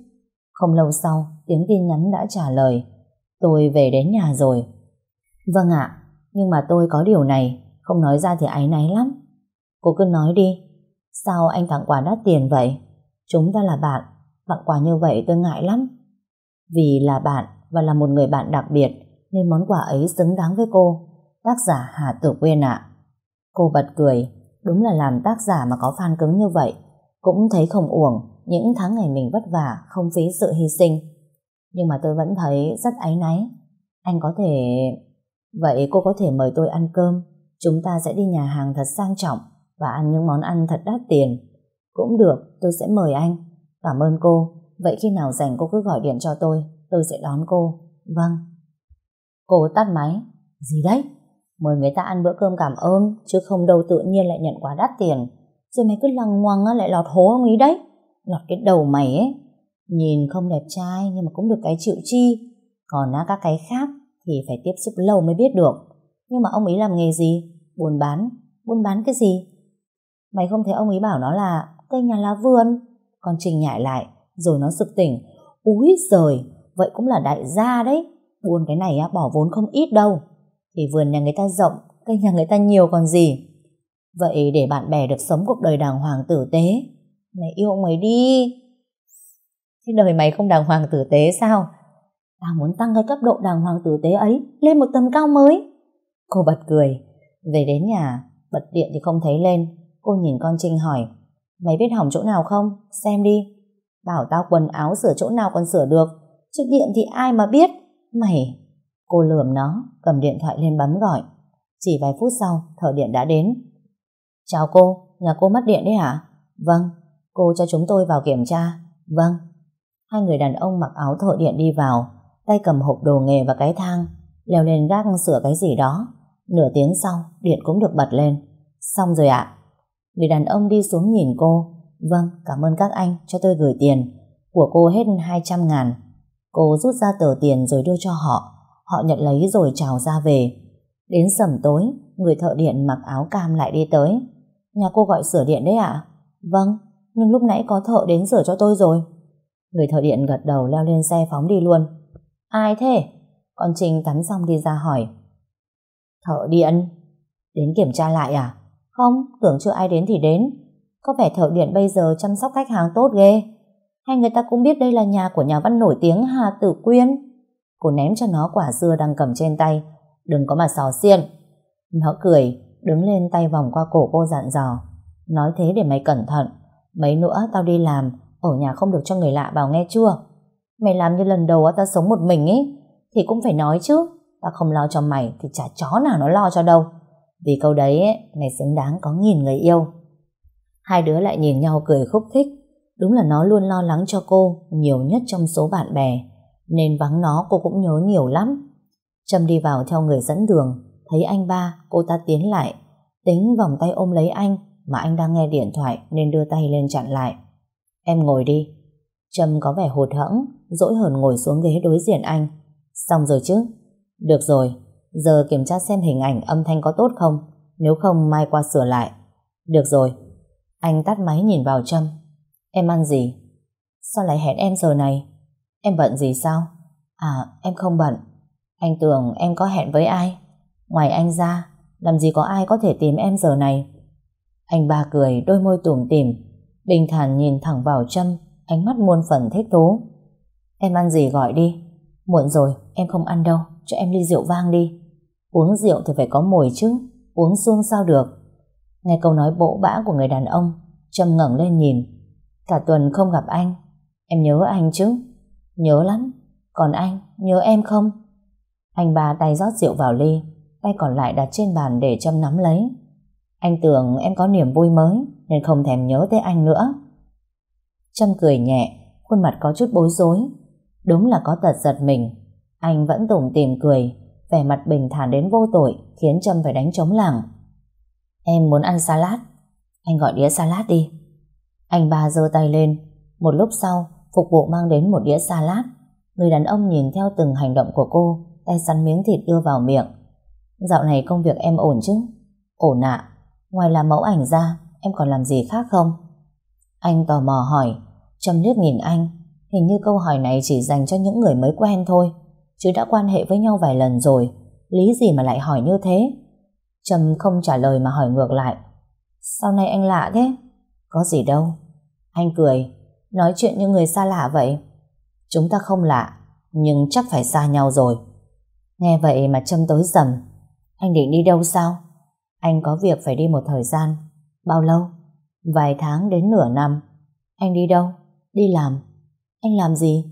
Không lâu sau, tiếng tin nhắn đã trả lời. Tôi về đến nhà rồi. Vâng ạ, nhưng mà tôi có điều này, không nói ra thì áy náy lắm. Cô cứ nói đi. Sao anh tặng quà đắt tiền vậy? Chúng ta là bạn, tặng quà như vậy tôi ngại lắm. Vì là bạn và là một người bạn đặc biệt, nên món quà ấy xứng đáng với cô. Tác giả Hà Tử Quyên ạ. Cô bật cười, đúng là làm tác giả mà có fan cứng như vậy, cũng thấy không uổng những tháng ngày mình vất vả, không phí sự hy sinh. Nhưng mà tôi vẫn thấy rất áy náy. Anh có thể... Vậy cô có thể mời tôi ăn cơm, chúng ta sẽ đi nhà hàng thật sang trọng và ăn những món ăn thật đắt tiền. Cũng được, tôi sẽ mời anh. Cảm ơn cô. Vậy khi nào rảnh cô cứ gọi điện cho tôi, tôi sẽ đón cô. Vâng. Cô tắt máy. Gì đấy? Mời người ta ăn bữa cơm cảm ơn, chứ không đâu tự nhiên lại nhận quà đắt tiền. Rồi mày cứ lằng ngoằng lại lọt hố ông ý đấy. Lọt cái đầu mày ấy. Nhìn không đẹp trai nhưng mà cũng được cái chịu chi. Còn á các cái khác thì phải tiếp xúc lâu mới biết được. Nhưng mà ông ấy làm nghề gì? Buôn bán. Buôn bán cái gì? Mày không thấy ông ấy bảo nó là cây nhà lá vườn. Con Trình nhại lại, rồi nó sực tỉnh. Úi giời, vậy cũng là đại gia đấy. Buôn cái này á, bỏ vốn không ít đâu. Thì vườn nhà người ta rộng, cây nhà người ta nhiều còn gì. Vậy để bạn bè được sống cuộc đời đàng hoàng tử tế, mày yêu ông ấy đi. Thế đời mày không đàng hoàng tử tế sao? Tao muốn tăng cái cấp độ đàng hoàng tử tế ấy lên một tầm cao mới. Cô bật cười. Về đến nhà, bật điện thì không thấy lên. Cô nhìn con Trinh hỏi, mày biết hỏng chỗ nào không? Xem đi. Bảo tao quần áo sửa chỗ nào còn sửa được. Chứ điện thì ai mà biết. Mày... Cô lườm nó, cầm điện thoại lên bấm gọi. Chỉ vài phút sau, thợ điện đã đến. Chào cô, nhà cô mất điện đấy hả? Vâng, cô cho chúng tôi vào kiểm tra. Vâng. Hai người đàn ông mặc áo thợ điện đi vào, tay cầm hộp đồ nghề và cái thang, leo lên gác sửa cái gì đó. Nửa tiếng sau, điện cũng được bật lên. Xong rồi ạ. Người đàn ông đi xuống nhìn cô. Vâng, cảm ơn các anh cho tôi gửi tiền. Của cô hết 200 ngàn. Cô rút ra tờ tiền rồi đưa cho họ. Họ nhận lấy rồi chào ra về. Đến sầm tối, người thợ điện mặc áo cam lại đi tới. Nhà cô gọi sửa điện đấy ạ? Vâng, nhưng lúc nãy có thợ đến sửa cho tôi rồi. Người thợ điện gật đầu leo lên xe phóng đi luôn. Ai thế? Con Trinh tắm xong đi ra hỏi. Thợ điện? Đến kiểm tra lại à? Không, tưởng chưa ai đến thì đến. Có vẻ thợ điện bây giờ chăm sóc khách hàng tốt ghê. Hay người ta cũng biết đây là nhà của nhà văn nổi tiếng Hà Tử Quyên? Cô ném cho nó quả dưa đang cầm trên tay. Đừng có mà xò xiên. Nó cười, đứng lên tay vòng qua cổ cô dặn dò. Nói thế để mày cẩn thận. Mấy nữa tao đi làm, ở nhà không được cho người lạ vào nghe chưa? Mày làm như lần đầu tao sống một mình ấy, thì cũng phải nói chứ. Tao không lo cho mày thì chả chó nào nó lo cho đâu. Vì câu đấy ấy, mày xứng đáng có nghìn người yêu. Hai đứa lại nhìn nhau cười khúc khích. Đúng là nó luôn lo lắng cho cô nhiều nhất trong số bạn bè. Nên vắng nó cô cũng nhớ nhiều lắm. Trâm đi vào theo người dẫn đường. Thấy anh ba, cô ta tiến lại. Tính vòng tay ôm lấy anh mà anh đang nghe điện thoại nên đưa tay lên chặn lại. Em ngồi đi. Trâm có vẻ hụt hẫng, dỗi hờn ngồi xuống ghế đối diện anh. Xong rồi chứ? Được rồi, giờ kiểm tra xem hình ảnh âm thanh có tốt không, nếu không mai qua sửa lại. Được rồi. Anh tắt máy nhìn vào Trâm. Em ăn gì? Sao lại hẹn em giờ này? Em bận gì sao? À, em không bận. Anh tưởng em có hẹn với ai? Ngoài anh ra, làm gì có ai có thể tìm em giờ này? Anh ba cười, đôi môi tủm tỉm, bình thản nhìn thẳng vào Trâm, ánh mắt muôn phần thích thú. Em ăn gì gọi đi. Muộn rồi, em không ăn đâu, cho em ly rượu vang đi. Uống rượu thì phải có mùi chứ, uống xuông sao được. Nghe câu nói bỗ bã của người đàn ông, Trâm ngẩng lên nhìn. Cả tuần không gặp anh, em nhớ anh chứ? Nhớ lắm, còn anh, nhớ em không? Anh ba tay rót rượu vào ly, tay còn lại đặt trên bàn để Trâm nắm lấy. Anh tưởng em có niềm vui mới nên không thèm nhớ tới anh nữa. Trâm cười nhẹ, khuôn mặt có chút bối rối. Đúng là có tật giật mình. Anh vẫn tủm tìm cười, vẻ mặt bình thản đến vô tội khiến Trâm phải đánh trống lảng. Em muốn ăn salad. Anh gọi đĩa salad đi. Anh ba giơ tay lên. Một lúc sau, phục vụ mang đến một đĩa salad. Người đàn ông nhìn theo từng hành động của cô, tay săn miếng thịt đưa vào miệng. Dạo này công việc em ổn chứ? Ổn ạ. Ngoài làm mẫu ảnh ra, em còn làm gì khác không? Anh tò mò hỏi, Trâm liếc nhìn anh, hình như câu hỏi này chỉ dành cho những người mới quen thôi, chứ đã quan hệ với nhau vài lần rồi, lý gì mà lại hỏi như thế? Trâm không trả lời mà hỏi ngược lại. Sau này anh lạ thế? Có gì đâu. Anh cười, nói chuyện như người xa lạ vậy. Chúng ta không lạ, nhưng chắc phải xa nhau rồi. Nghe vậy mà Trâm tối dầm. Anh định đi đâu sao? Anh có việc phải đi một thời gian. Bao lâu? Vài tháng đến nửa năm. Anh đi đâu? Đi làm. Anh làm gì?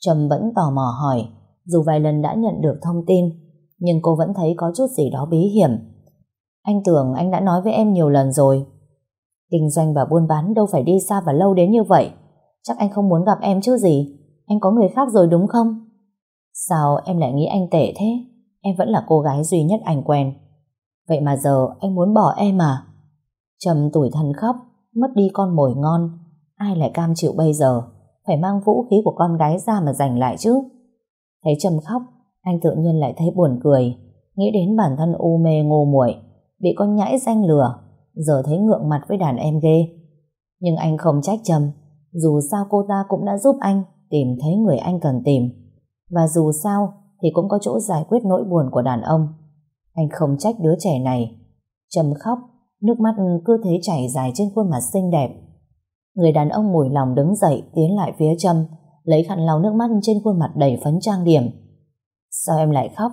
Trầm vẫn tò mò hỏi, dù vài lần đã nhận được thông tin, nhưng cô vẫn thấy có chút gì đó bí hiểm. Anh tưởng anh đã nói với em nhiều lần rồi. Kinh doanh và buôn bán đâu phải đi xa và lâu đến như vậy. Chắc anh không muốn gặp em chứ gì. Anh có người khác rồi đúng không? Sao em lại nghĩ anh tệ thế? Em vẫn là cô gái duy nhất anh quen. Vậy mà giờ anh muốn bỏ em à? Trầm tủi thân khóc, mất đi con mồi ngon. Ai lại cam chịu bây giờ? Phải mang vũ khí của con gái ra mà giành lại chứ. Thấy Trầm khóc, anh tự nhiên lại thấy buồn cười. Nghĩ đến bản thân u mê ngô muội bị con nhãi danh lừa, giờ thấy ngượng mặt với đàn em ghê. Nhưng anh không trách Trầm, dù sao cô ta cũng đã giúp anh tìm thấy người anh cần tìm. Và dù sao thì cũng có chỗ giải quyết nỗi buồn của đàn ông. Anh không trách đứa trẻ này. Trầm khóc, nước mắt cứ thế chảy dài trên khuôn mặt xinh đẹp. Người đàn ông mùi lòng đứng dậy tiến lại phía Trâm, lấy khăn lau nước mắt trên khuôn mặt đầy phấn trang điểm. Sao em lại khóc?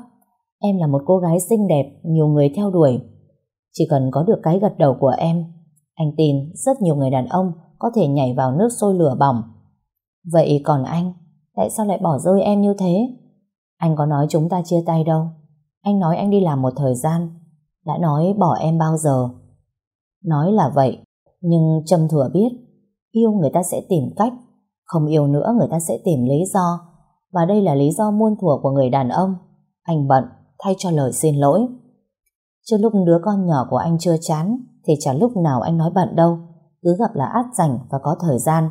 Em là một cô gái xinh đẹp, nhiều người theo đuổi. Chỉ cần có được cái gật đầu của em, anh tin rất nhiều người đàn ông có thể nhảy vào nước sôi lửa bỏng. Vậy còn anh, tại sao lại bỏ rơi em như thế? Anh có nói chúng ta chia tay đâu. Anh nói anh đi làm một thời gian, đã nói bỏ em bao giờ. Nói là vậy, nhưng Trâm thừa biết, yêu người ta sẽ tìm cách, không yêu nữa người ta sẽ tìm lý do, và đây là lý do muôn thuở của người đàn ông. Anh bận, thay cho lời xin lỗi. Trước lúc đứa con nhỏ của anh chưa chán, thì chả lúc nào anh nói bận đâu, cứ gặp là át rảnh và có thời gian.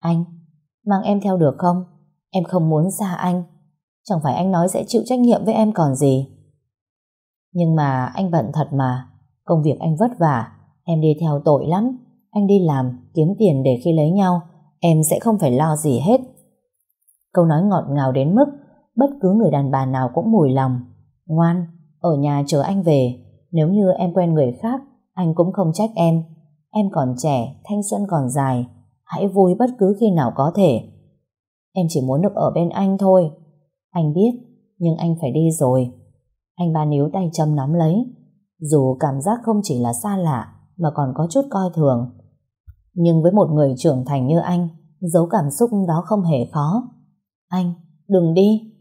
Anh, mang em theo được không? Em không muốn xa anh. Chẳng phải anh nói sẽ chịu trách nhiệm với em còn gì. Nhưng mà anh bận thật mà. Công việc anh vất vả. Em đi theo tội lắm. Anh đi làm, kiếm tiền để khi lấy nhau, em sẽ không phải lo gì hết. Câu nói ngọt ngào đến mức bất cứ người đàn bà nào cũng mùi lòng. Ngoan, ở nhà chờ anh về. Nếu như em quen người khác, anh cũng không trách em. Em còn trẻ, thanh xuân còn dài. Hãy vui bất cứ khi nào có thể. Em chỉ muốn được ở bên anh thôi. Anh biết, nhưng anh phải đi rồi. Anh ba níu tay châm nắm lấy. Dù cảm giác không chỉ là xa lạ, mà còn có chút coi thường. Nhưng với một người trưởng thành như anh, giấu cảm xúc đó không hề khó. Anh, đừng đi.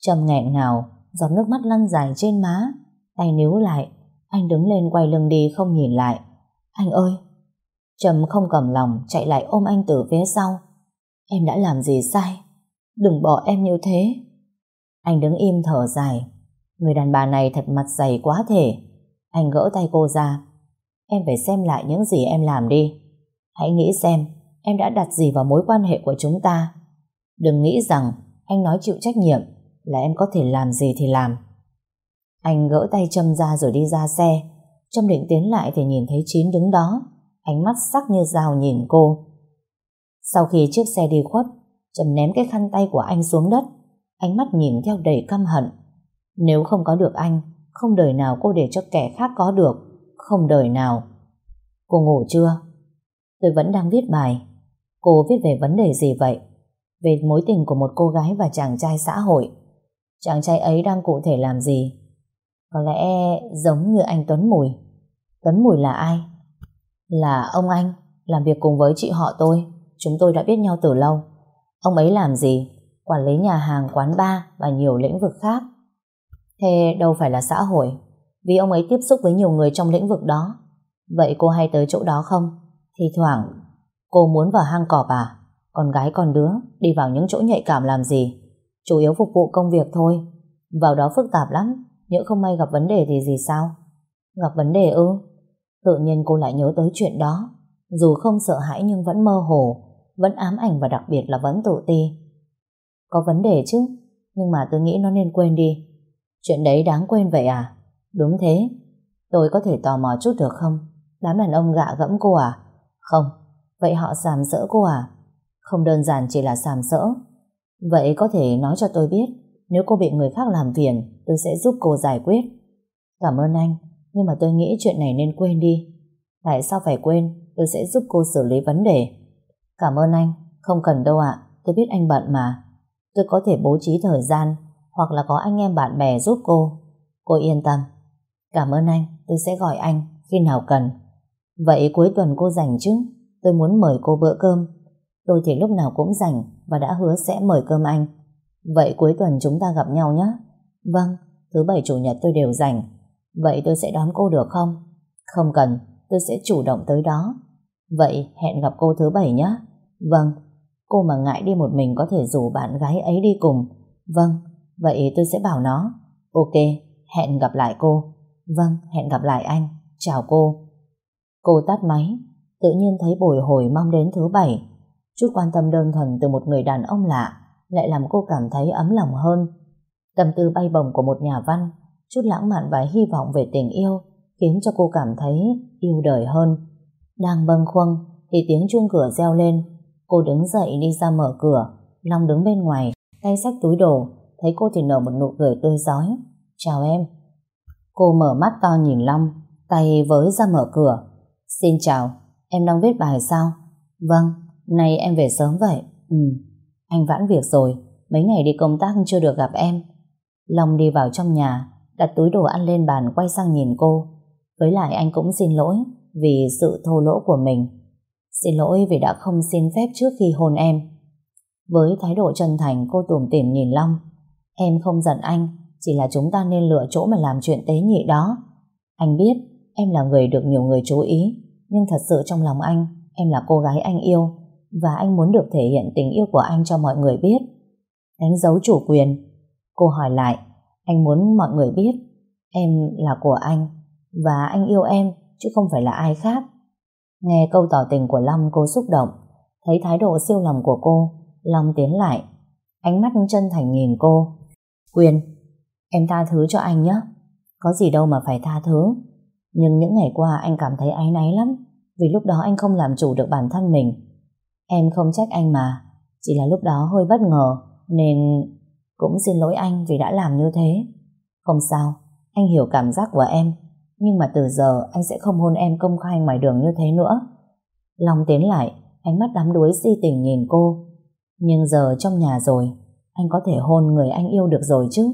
trầm nghẹn ngào, giọt nước mắt lăn dài trên má. Tay níu lại, anh đứng lên quay lưng đi không nhìn lại. Anh ơi! trầm không cầm lòng chạy lại ôm anh từ phía sau. Em đã làm gì sai? Đừng bỏ em như thế. Anh đứng im thở dài. Người đàn bà này thật mặt dày quá thể. Anh gỡ tay cô ra. Em phải xem lại những gì em làm đi. Hãy nghĩ xem em đã đặt gì vào mối quan hệ của chúng ta. Đừng nghĩ rằng anh nói chịu trách nhiệm là em có thể làm gì thì làm. Anh gỡ tay Trâm ra rồi đi ra xe. Trâm định tiến lại thì nhìn thấy Chín đứng đó. Ánh mắt sắc như dao nhìn cô. Sau khi chiếc xe đi khuất, Trâm ném cái khăn tay của anh xuống đất. Ánh mắt nhìn theo đầy căm hận. Nếu không có được anh, không đời nào cô để cho kẻ khác có được. Không đời nào. Cô ngủ chưa? Tôi vẫn đang viết bài. Cô viết về vấn đề gì vậy? Về mối tình của một cô gái và chàng trai xã hội. Chàng trai ấy đang cụ thể làm gì? Có lẽ giống như anh Tuấn Mùi. Tuấn Mùi là ai? Là ông anh, làm việc cùng với chị họ tôi. Chúng tôi đã biết nhau từ lâu. Ông ấy làm gì? Quản lý nhà hàng, quán bar và nhiều lĩnh vực khác. Thế đâu phải là xã hội, vì ông ấy tiếp xúc với nhiều người trong lĩnh vực đó. Vậy cô hay tới chỗ đó không? Thì thoảng, cô muốn vào hang cọp à? Con gái con đứa, đi vào những chỗ nhạy cảm làm gì? Chủ yếu phục vụ công việc thôi. Vào đó phức tạp lắm, nhỡ không may gặp vấn đề thì gì sao? Gặp vấn đề ư? Tự nhiên cô lại nhớ tới chuyện đó. Dù không sợ hãi nhưng vẫn mơ hồ, vẫn ám ảnh và đặc biệt là vẫn tự ti. Có vấn đề chứ, nhưng mà tôi nghĩ nó nên quên đi. Chuyện đấy đáng quên vậy à? Đúng thế. Tôi có thể tò mò chút được không? Đám đàn ông gạ gẫm cô à? Không. Vậy họ sàm sỡ cô à? Không đơn giản chỉ là sàm sỡ. Vậy có thể nói cho tôi biết nếu cô bị người khác làm phiền tôi sẽ giúp cô giải quyết. Cảm ơn anh, nhưng mà tôi nghĩ chuyện này nên quên đi. Tại sao phải quên? Tôi sẽ giúp cô xử lý vấn đề. Cảm ơn anh, không cần đâu ạ. Tôi biết anh bận mà. Tôi có thể bố trí thời gian hoặc là có anh em bạn bè giúp cô. Cô yên tâm. Cảm ơn anh, tôi sẽ gọi anh khi nào cần. Vậy cuối tuần cô rảnh chứ? Tôi muốn mời cô bữa cơm. Tôi thì lúc nào cũng rảnh và đã hứa sẽ mời cơm anh. Vậy cuối tuần chúng ta gặp nhau nhé. Vâng, thứ bảy chủ nhật tôi đều rảnh. Vậy tôi sẽ đón cô được không? Không cần, tôi sẽ chủ động tới đó. Vậy hẹn gặp cô thứ bảy nhé. Vâng, cô mà ngại đi một mình có thể rủ bạn gái ấy đi cùng. Vâng, vậy tôi sẽ bảo nó. Ok, hẹn gặp lại cô. Vâng, hẹn gặp lại anh. Chào cô. Cô tắt máy, tự nhiên thấy bồi hồi mong đến thứ bảy. Chút quan tâm đơn thuần từ một người đàn ông lạ lại làm cô cảm thấy ấm lòng hơn. Tâm tư bay bổng của một nhà văn, chút lãng mạn và hy vọng về tình yêu khiến cho cô cảm thấy yêu đời hơn. Đang bâng khuâng thì tiếng chuông cửa reo lên. Cô đứng dậy đi ra mở cửa. Long đứng bên ngoài, tay xách túi đồ. Thấy cô thì nở một nụ cười tươi giói. Chào em. Cô mở mắt to nhìn Long, tay với ra mở cửa. Xin chào, em đang viết bài sao? Vâng, nay em về sớm vậy. Ừ, anh vãn việc rồi, mấy ngày đi công tác chưa được gặp em. Long đi vào trong nhà, đặt túi đồ ăn lên bàn quay sang nhìn cô. Với lại anh cũng xin lỗi vì sự thô lỗ của mình. Xin lỗi vì đã không xin phép trước khi hôn em. Với thái độ chân thành cô tủm tỉm nhìn Long. Em không giận anh, chỉ là chúng ta nên lựa chỗ mà làm chuyện tế nhị đó. Anh biết em là người được nhiều người chú ý, nhưng thật sự trong lòng anh, em là cô gái anh yêu và anh muốn được thể hiện tình yêu của anh cho mọi người biết. Đánh dấu chủ quyền. Cô hỏi lại, anh muốn mọi người biết em là của anh và anh yêu em chứ không phải là ai khác. Nghe câu tỏ tình của Long cô xúc động, thấy thái độ siêu lòng của cô, Long tiến lại, ánh mắt chân thành nhìn cô. Quyền, em tha thứ cho anh nhé, có gì đâu mà phải tha thứ. Nhưng những ngày qua anh cảm thấy áy náy lắm, vì lúc đó anh không làm chủ được bản thân mình. Em không trách anh mà, chỉ là lúc đó hơi bất ngờ, nên cũng xin lỗi anh vì đã làm như thế. Không sao, anh hiểu cảm giác của em, nhưng mà từ giờ anh sẽ không hôn em công khai ngoài đường như thế nữa. Long tiến lại, ánh mắt đắm đuối si tình nhìn cô. Nhưng giờ trong nhà rồi, anh có thể hôn người anh yêu được rồi chứ.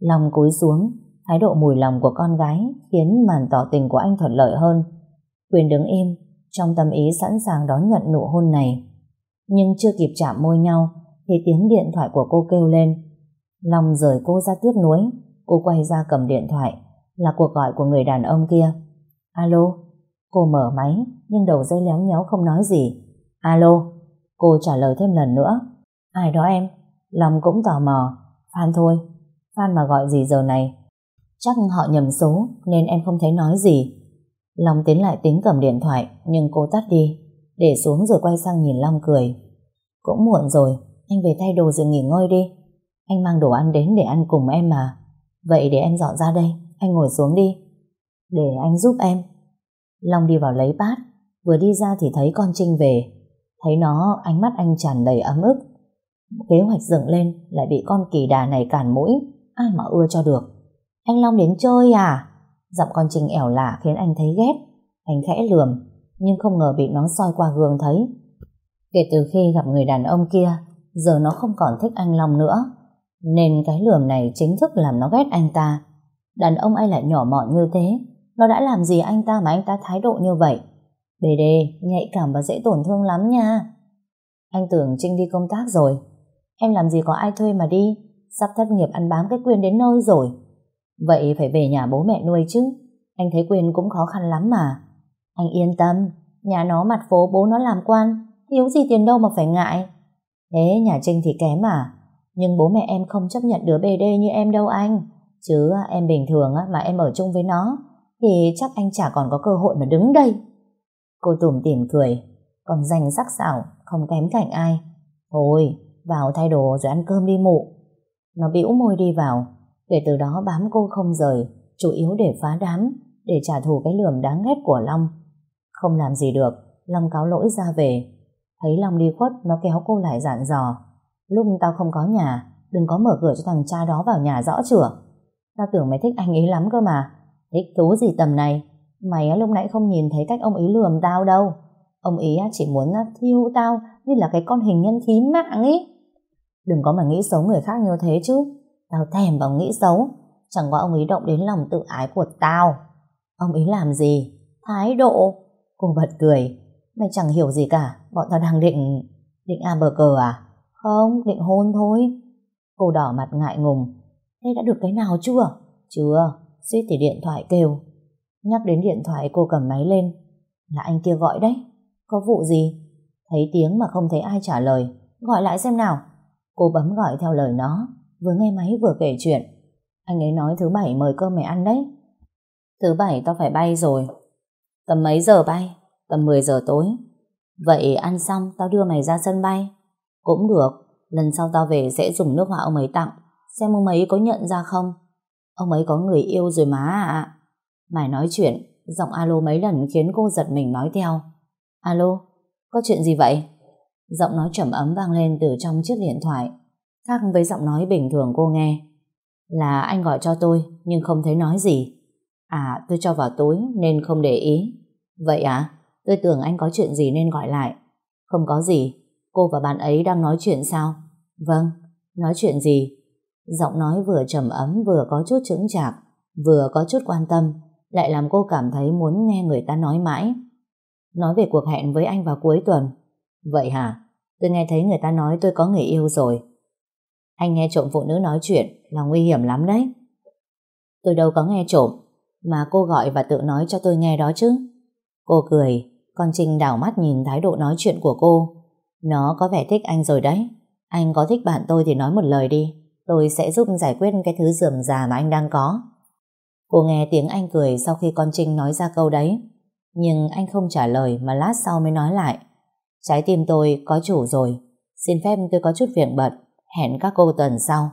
Long cúi xuống, thái độ mùi lòng của con gái khiến màn tỏ tình của anh thuận lợi hơn. Quyền đứng im, trong tâm ý sẵn sàng đón nhận nụ hôn này. Nhưng chưa kịp chạm môi nhau, thì tiếng điện thoại của cô kêu lên. Long rời cô ra tiếc nuối, cô quay ra cầm điện thoại, là cuộc gọi của người đàn ông kia. Alo, cô mở máy, nhưng đầu dây léo nhéo không nói gì. Alo, cô trả lời thêm lần nữa. Ai đó em? Long cũng tò mò. Phan thôi, Phan mà gọi gì giờ này? Chắc họ nhầm số, nên em không thấy nói gì. Long tiến lại tính cầm điện thoại, nhưng cô tắt đi. Để xuống rồi quay sang nhìn Long cười. Cũng muộn rồi, anh về thay đồ rồi nghỉ ngơi đi. Anh mang đồ ăn đến để ăn cùng em mà. Vậy để em dọn ra đây, anh ngồi xuống đi. Để anh giúp em. Long đi vào lấy bát, vừa đi ra thì thấy con Trinh về. Thấy nó, ánh mắt anh tràn đầy ấm ức. Kế hoạch dựng lên lại bị con kỳ đà này cản mũi, ai mà ưa cho được. Anh Long đến chơi à? Giọng con Trinh ẻo lạ khiến anh thấy ghét. Anh khẽ lườm, nhưng không ngờ bị nó soi qua gương thấy. Kể từ khi gặp người đàn ông kia, giờ nó không còn thích anh Long nữa. Nên cái lườm này chính thức làm nó ghét anh ta. Đàn ông ai lại nhỏ mọn như thế? Nó đã làm gì anh ta mà anh ta thái độ như vậy? Đê đê, nhạy cảm và dễ tổn thương lắm nha. Anh tưởng Trinh đi công tác rồi. Em làm gì có ai thuê mà đi? Sắp thất nghiệp ăn bám cái quyền đến nơi rồi. Vậy phải về nhà bố mẹ nuôi chứ. Anh thấy quyền cũng khó khăn lắm mà. Anh yên tâm, nhà nó mặt phố bố nó làm quan, thiếu gì tiền đâu mà phải ngại. Thế nhà Trinh thì kém à? Nhưng bố mẹ em không chấp nhận đứa bề đê như em đâu anh. Chứ à, em bình thường mà em ở chung với nó, thì chắc anh chả còn có cơ hội mà đứng đây. Cô tủm tỉm cười, còn danh sắc sảo, không kém cạnh ai. Thôi, vào thay đồ rồi ăn cơm đi mụ. Nó bĩu môi đi vào, Kể từ đó bám cô không rời, chủ yếu để phá đám, để trả thù cái lườm đáng ghét của Long. Không làm gì được, Long cáo lỗi ra về. Thấy Long đi khuất, nó kéo cô lại dặn dò. Lúc tao không có nhà, đừng có mở cửa cho thằng cha đó vào nhà rõ chửa. Tao tưởng mày thích anh ấy lắm cơ mà. Thích thú gì tầm này? Mày lúc nãy không nhìn thấy cách ông ấy lườm tao đâu. Ông ấy chỉ muốn thiêu tao như là cái con hình nhân thí mạng ấy. Đừng có mà nghĩ xấu người khác như thế chứ. Tao thèm vào nghĩ xấu. Chẳng qua ông ấy động đến lòng tự ái của tao. Ông ấy làm gì? Thái độ. Cô bật cười. Mày chẳng hiểu gì cả. Bọn tao đang định Định a bờ cờ à? Không, định hôn thôi. Cô đỏ mặt ngại ngùng. Thế đã được cái nào chưa? Chưa. Suýt thì điện thoại kêu. Nhắc đến điện thoại, cô cầm máy lên. Là anh kia gọi đấy. Có vụ gì? Thấy tiếng mà không thấy ai trả lời. Gọi lại xem nào. Cô bấm gọi theo lời nó vừa nghe máy vừa kể chuyện. Anh ấy nói thứ bảy mời cơm mày ăn đấy. Thứ bảy tao phải bay rồi. Tầm mấy giờ bay? Tầm 10 giờ tối. Vậy ăn xong tao đưa mày ra sân bay. Cũng được, lần sau tao về sẽ dùng nước hoa ông ấy tặng, xem ông ấy có nhận ra không. Ông ấy có người yêu rồi má ạ. Mày nói chuyện, giọng alo mấy lần khiến cô giật mình nói theo. Alo, có chuyện gì vậy? Giọng nói trầm ấm vang lên từ trong chiếc điện thoại khác với giọng nói bình thường cô nghe. Là anh gọi cho tôi, nhưng không thấy nói gì. À, tôi cho vào túi nên không để ý. Vậy à? Tôi tưởng anh có chuyện gì nên gọi lại. Không có gì. Cô và bạn ấy đang nói chuyện sao? Vâng, nói chuyện gì? Giọng nói vừa trầm ấm vừa có chút chững chạc, vừa có chút quan tâm, lại làm cô cảm thấy muốn nghe người ta nói mãi. Nói về cuộc hẹn với anh vào cuối tuần. Vậy hả? Tôi nghe thấy người ta nói tôi có người yêu rồi. Anh nghe trộm phụ nữ nói chuyện là nguy hiểm lắm đấy. Tôi đâu có nghe trộm, mà cô gọi và tự nói cho tôi nghe đó chứ. Cô cười, con Trinh đảo mắt nhìn thái độ nói chuyện của cô. Nó có vẻ thích anh rồi đấy. Anh có thích bạn tôi thì nói một lời đi. Tôi sẽ giúp giải quyết cái thứ dườm già mà anh đang có. Cô nghe tiếng anh cười sau khi con Trinh nói ra câu đấy. Nhưng anh không trả lời mà lát sau mới nói lại. Trái tim tôi có chủ rồi. Xin phép tôi có chút việc bận. Hẹn các cô tuần sau.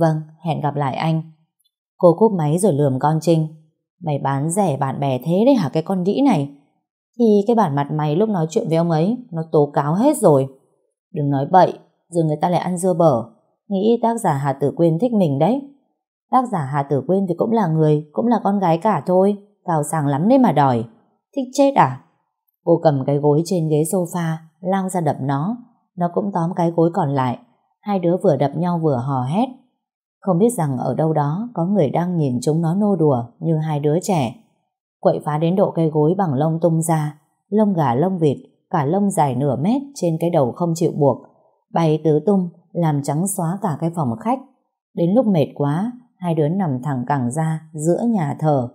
Vâng, hẹn gặp lại anh. Cô cúp máy rồi lườm con Trinh. Mày bán rẻ bạn bè thế đấy hả cái con đĩ này? Thì cái bản mặt mày lúc nói chuyện với ông ấy, nó tố cáo hết rồi. Đừng nói bậy, rồi người ta lại ăn dưa bở. Nghĩ tác giả Hà Tử Quyên thích mình đấy. Tác giả Hà Tử Quyên thì cũng là người, cũng là con gái cả thôi. Cao sàng lắm đấy mà đòi. Thích chết à? Cô cầm cái gối trên ghế sofa, lao ra đập nó. Nó cũng tóm cái gối còn lại, Hai đứa vừa đập nhau vừa hò hét. Không biết rằng ở đâu đó có người đang nhìn chúng nó nô đùa như hai đứa trẻ. Quậy phá đến độ cây gối bằng lông tung ra, lông gà lông vịt, cả lông dài nửa mét trên cái đầu không chịu buộc, bay tứ tung, làm trắng xóa cả cái phòng khách. Đến lúc mệt quá, hai đứa nằm thẳng cẳng ra giữa nhà thờ,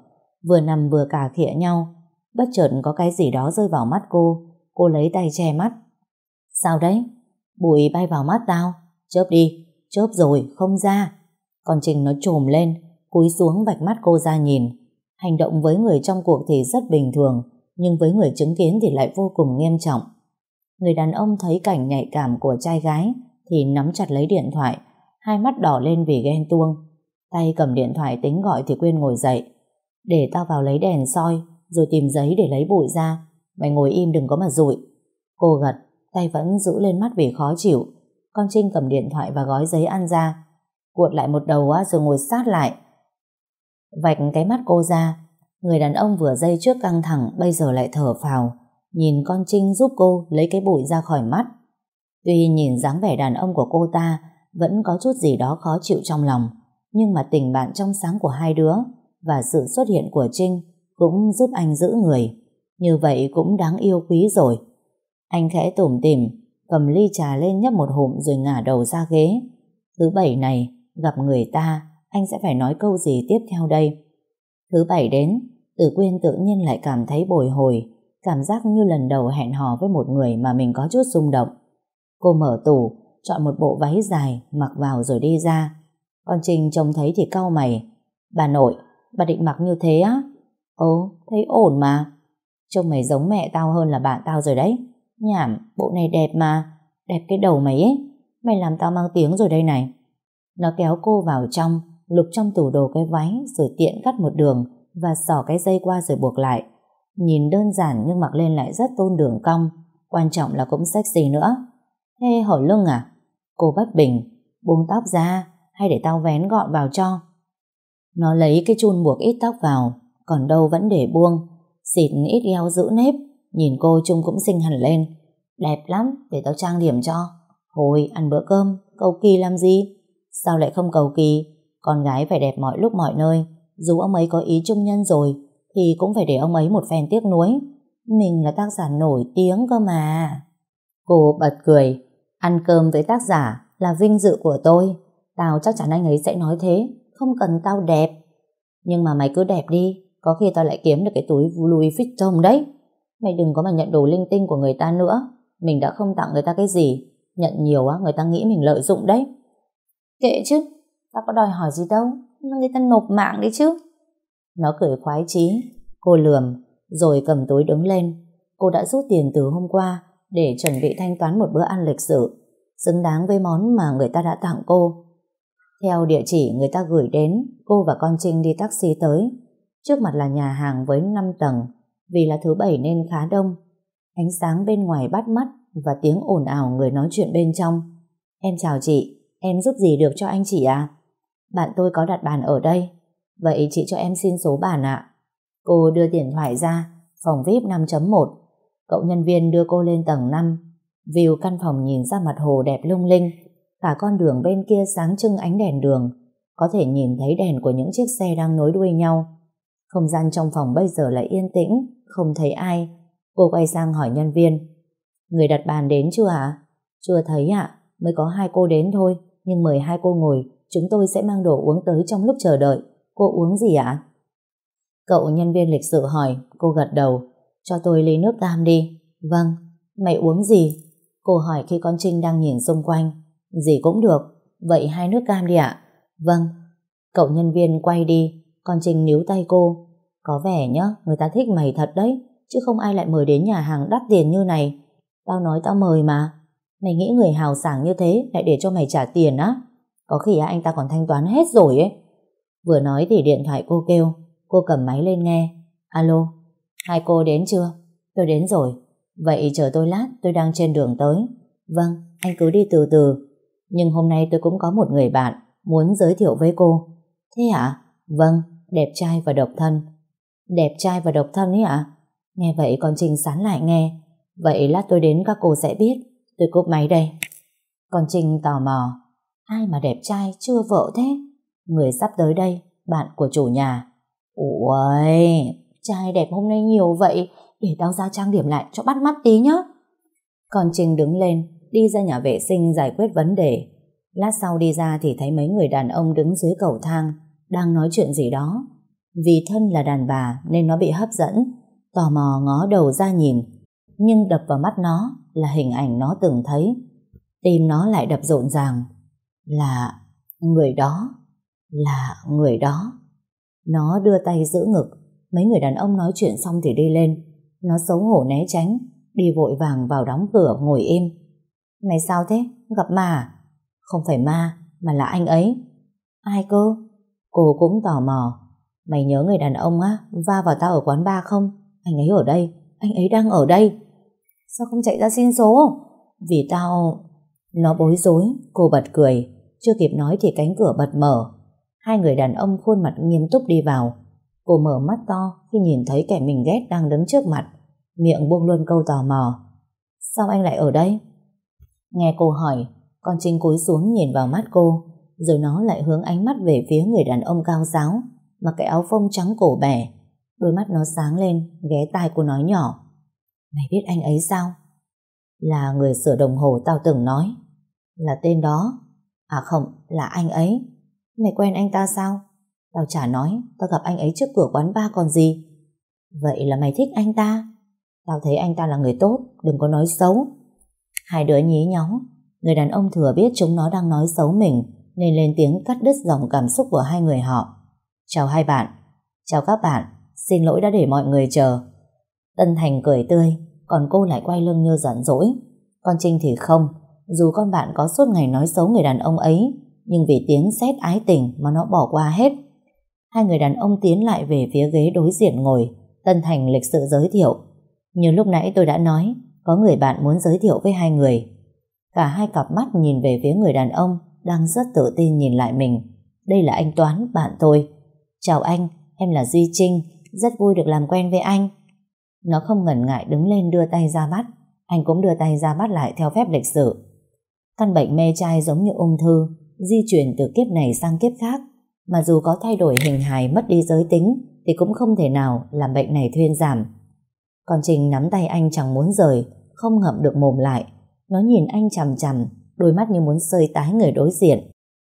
vừa nằm vừa cà khịa nhau. Bất chợt có cái gì đó rơi vào mắt cô, cô lấy tay che mắt. Sao đấy? Bụi bay vào mắt tao. Chớp đi, chớp rồi, không ra. Còn Trình nó trồm lên, cúi xuống vạch mắt cô ra nhìn. Hành động với người trong cuộc thì rất bình thường, nhưng với người chứng kiến thì lại vô cùng nghiêm trọng. Người đàn ông thấy cảnh nhạy cảm của trai gái thì nắm chặt lấy điện thoại, hai mắt đỏ lên vì ghen tuông. Tay cầm điện thoại tính gọi thì quên ngồi dậy. Để tao vào lấy đèn soi, rồi tìm giấy để lấy bụi ra. Mày ngồi im đừng có mà rụi. Cô gật, tay vẫn giữ lên mắt vì khó chịu. Con Trinh cầm điện thoại và gói giấy ăn ra. Cuộn lại một đầu rồi ngồi sát lại. Vạch cái mắt cô ra. Người đàn ông vừa dây trước căng thẳng bây giờ lại thở phào. Nhìn con Trinh giúp cô lấy cái bụi ra khỏi mắt. Tuy nhìn dáng vẻ đàn ông của cô ta vẫn có chút gì đó khó chịu trong lòng, nhưng mà tình bạn trong sáng của hai đứa và sự xuất hiện của Trinh cũng giúp anh giữ người. Như vậy cũng đáng yêu quý rồi. Anh khẽ tủm tỉm, cầm ly trà lên nhấp một hụm rồi ngả đầu ra ghế. Thứ bảy này, gặp người ta, anh sẽ phải nói câu gì tiếp theo đây? Thứ bảy đến, Tử Quyên tự nhiên lại cảm thấy bồi hồi, cảm giác như lần đầu hẹn hò với một người mà mình có chút xung động. Cô mở tủ, chọn một bộ váy dài, mặc vào rồi đi ra. Con Trinh trông thấy thì cau mày. Bà nội, bà định mặc như thế á? Ồ, thấy ổn mà. Trông mày giống mẹ tao hơn là bạn tao rồi đấy. Nhảm, bộ này đẹp mà. Đẹp cái đầu mày ấy. Mày làm tao mang tiếng rồi đây này. Nó kéo cô vào trong, lục trong tủ đồ cái váy rồi tiện cắt một đường và xỏ cái dây qua rồi buộc lại. Nhìn đơn giản nhưng mặc lên lại rất tôn đường cong. Quan trọng là cũng sexy nữa. Thế hở lưng à? Cô bất bình. Buông tóc ra hay để tao vén gọn vào cho. Nó lấy cái chun buộc ít tóc vào còn đâu vẫn để buông xịt ít gheo giữ nếp nhìn cô trung cũng xinh hẳn lên. Đẹp lắm, để tao trang điểm cho. Hồi ăn bữa cơm, cầu kỳ làm gì? Sao lại không cầu kỳ? Con gái phải đẹp mọi lúc mọi nơi. Dù ông ấy có ý trung nhân rồi, thì cũng phải để ông ấy một phen tiếc nuối. Mình là tác giả nổi tiếng cơ mà. Cô bật cười. Ăn cơm với tác giả là vinh dự của tôi. Tao chắc chắn anh ấy sẽ nói thế. Không cần tao đẹp. Nhưng mà mày cứ đẹp đi. Có khi tao lại kiếm được cái túi Louis Vuitton đấy. Mày đừng có mà nhận đồ linh tinh của người ta nữa. Mình đã không tặng người ta cái gì. Nhận nhiều á, người ta nghĩ mình lợi dụng đấy. Kệ chứ, tao có đòi hỏi gì đâu. Người ta nộp mạng đi chứ. Nó cười khoái chí. Cô lườm, rồi cầm túi đứng lên. Cô đã rút tiền từ hôm qua để chuẩn bị thanh toán một bữa ăn lịch sử xứng đáng với món mà người ta đã tặng cô. Theo địa chỉ người ta gửi đến, cô và con Trinh đi taxi tới. Trước mặt là nhà hàng với 5 tầng, vì là thứ bảy nên khá đông. Ánh sáng bên ngoài bắt mắt và tiếng ồn ào người nói chuyện bên trong. Em chào chị, em giúp gì được cho anh chị à? Bạn tôi có đặt bàn ở đây. Vậy chị cho em xin số bàn ạ. Cô đưa điện thoại ra, phòng VIP 5.1. Cậu nhân viên đưa cô lên tầng 5. View căn phòng nhìn ra mặt hồ đẹp lung linh. Cả con đường bên kia sáng trưng ánh đèn đường. Có thể nhìn thấy đèn của những chiếc xe đang nối đuôi nhau. Không gian trong phòng bây giờ lại yên tĩnh, không thấy ai. Cô quay sang hỏi nhân viên. Người đặt bàn đến chưa ạ? Chưa thấy ạ, mới có hai cô đến thôi, nhưng mời hai cô ngồi, chúng tôi sẽ mang đồ uống tới trong lúc chờ đợi. Cô uống gì ạ? Cậu nhân viên lịch sự hỏi, cô gật đầu, cho tôi ly nước cam đi. Vâng, mày uống gì? Cô hỏi khi con Trinh đang nhìn xung quanh. Gì cũng được, vậy hai nước cam đi ạ. Vâng, cậu nhân viên quay đi, con Trinh níu tay cô. Có vẻ nhá, người ta thích mày thật đấy, chứ không ai lại mời đến nhà hàng đắt tiền như này. Tao nói tao mời mà. Mày nghĩ người hào sảng như thế lại để cho mày trả tiền á? Có khi anh ta còn thanh toán hết rồi ấy. Vừa nói thì điện thoại cô kêu, cô cầm máy lên nghe. Alo, hai cô đến chưa? Tôi đến rồi. Vậy chờ tôi lát, tôi đang trên đường tới. Vâng, anh cứ đi từ từ. Nhưng hôm nay tôi cũng có một người bạn muốn giới thiệu với cô. Thế hả? Vâng, đẹp trai và độc thân. Đẹp trai và độc thân ấy ạ? Nghe vậy con Trinh sán lại nghe. Vậy lát tôi đến các cô sẽ biết. Tôi cúp máy đây. Còn Trinh tò mò, ai mà đẹp trai chưa vợ thế? Người sắp tới đây, bạn của chủ nhà. Ôi, trai đẹp hôm nay nhiều vậy, để tao ra trang điểm lại cho bắt mắt tí nhá. Còn Trinh đứng lên, đi ra nhà vệ sinh giải quyết vấn đề. Lát sau đi ra thì thấy mấy người đàn ông đứng dưới cầu thang, đang nói chuyện gì đó. Vì thân là đàn bà nên nó bị hấp dẫn, tò mò ngó đầu ra nhìn. Nhưng đập vào mắt nó là hình ảnh nó từng thấy. Tim nó lại đập rộn ràng. Là người đó, là người đó. Nó đưa tay giữ ngực, mấy người đàn ông nói chuyện xong thì đi lên. Nó xấu hổ né tránh, đi vội vàng vào đóng cửa ngồi im. Mày sao thế? Gặp ma à? Không phải ma, mà là anh ấy. Ai cơ? Cô cũng tò mò. Mày nhớ người đàn ông á, va vào tao ở quán bar không? Anh ấy ở đây, anh ấy đang ở đây. Sao không chạy ra xin số? Vì tao... Nó bối rối, cô bật cười. Chưa kịp nói thì cánh cửa bật mở. Hai người đàn ông khuôn mặt nghiêm túc đi vào. Cô mở mắt to khi nhìn thấy kẻ mình ghét đang đứng trước mặt. Miệng buông luôn câu tò mò. Sao anh lại ở đây? Nghe cô hỏi, con Trinh cúi xuống nhìn vào mắt cô, rồi nó lại hướng ánh mắt về phía người đàn ông cao giáo, mặc cái áo phông trắng cổ bẻ. Đôi mắt nó sáng lên, ghé tai cô nói nhỏ. Mày biết anh ấy sao? Là người sửa đồng hồ tao từng nói. Là tên đó. À không, là anh ấy. Mày quen anh ta sao? Tao chả nói, tao gặp anh ấy trước cửa quán ba còn gì. Vậy là mày thích anh ta? Tao thấy anh ta là người tốt, đừng có nói xấu. Hai đứa nhí nhó, người đàn ông thừa biết chúng nó đang nói xấu mình, nên lên tiếng cắt đứt dòng cảm xúc của hai người họ. Chào hai bạn. Chào các bạn, xin lỗi đã để mọi người chờ. Tân Thành cười tươi, còn cô lại quay lưng như giận dỗi. Con Trinh thì không, dù con bạn có suốt ngày nói xấu người đàn ông ấy, nhưng vì tiếng sét ái tình mà nó bỏ qua hết. Hai người đàn ông tiến lại về phía ghế đối diện ngồi, Tân Thành lịch sự giới thiệu. Như lúc nãy tôi đã nói, có người bạn muốn giới thiệu với hai người. Cả hai cặp mắt nhìn về phía người đàn ông đang rất tự tin nhìn lại mình. Đây là anh Toán, bạn tôi. Chào anh, em là Duy Trinh, rất vui được làm quen với anh. Nó không ngần ngại đứng lên đưa tay ra bắt, anh cũng đưa tay ra bắt lại theo phép lịch sự. Căn bệnh mê trai giống như ung thư, di chuyển từ kiếp này sang kiếp khác, mà dù có thay đổi hình hài mất đi giới tính, thì cũng không thể nào làm bệnh này thuyên giảm. Còn Trình nắm tay anh chẳng muốn rời, không ngậm được mồm lại. Nó nhìn anh chằm chằm, đôi mắt như muốn sơi tái người đối diện.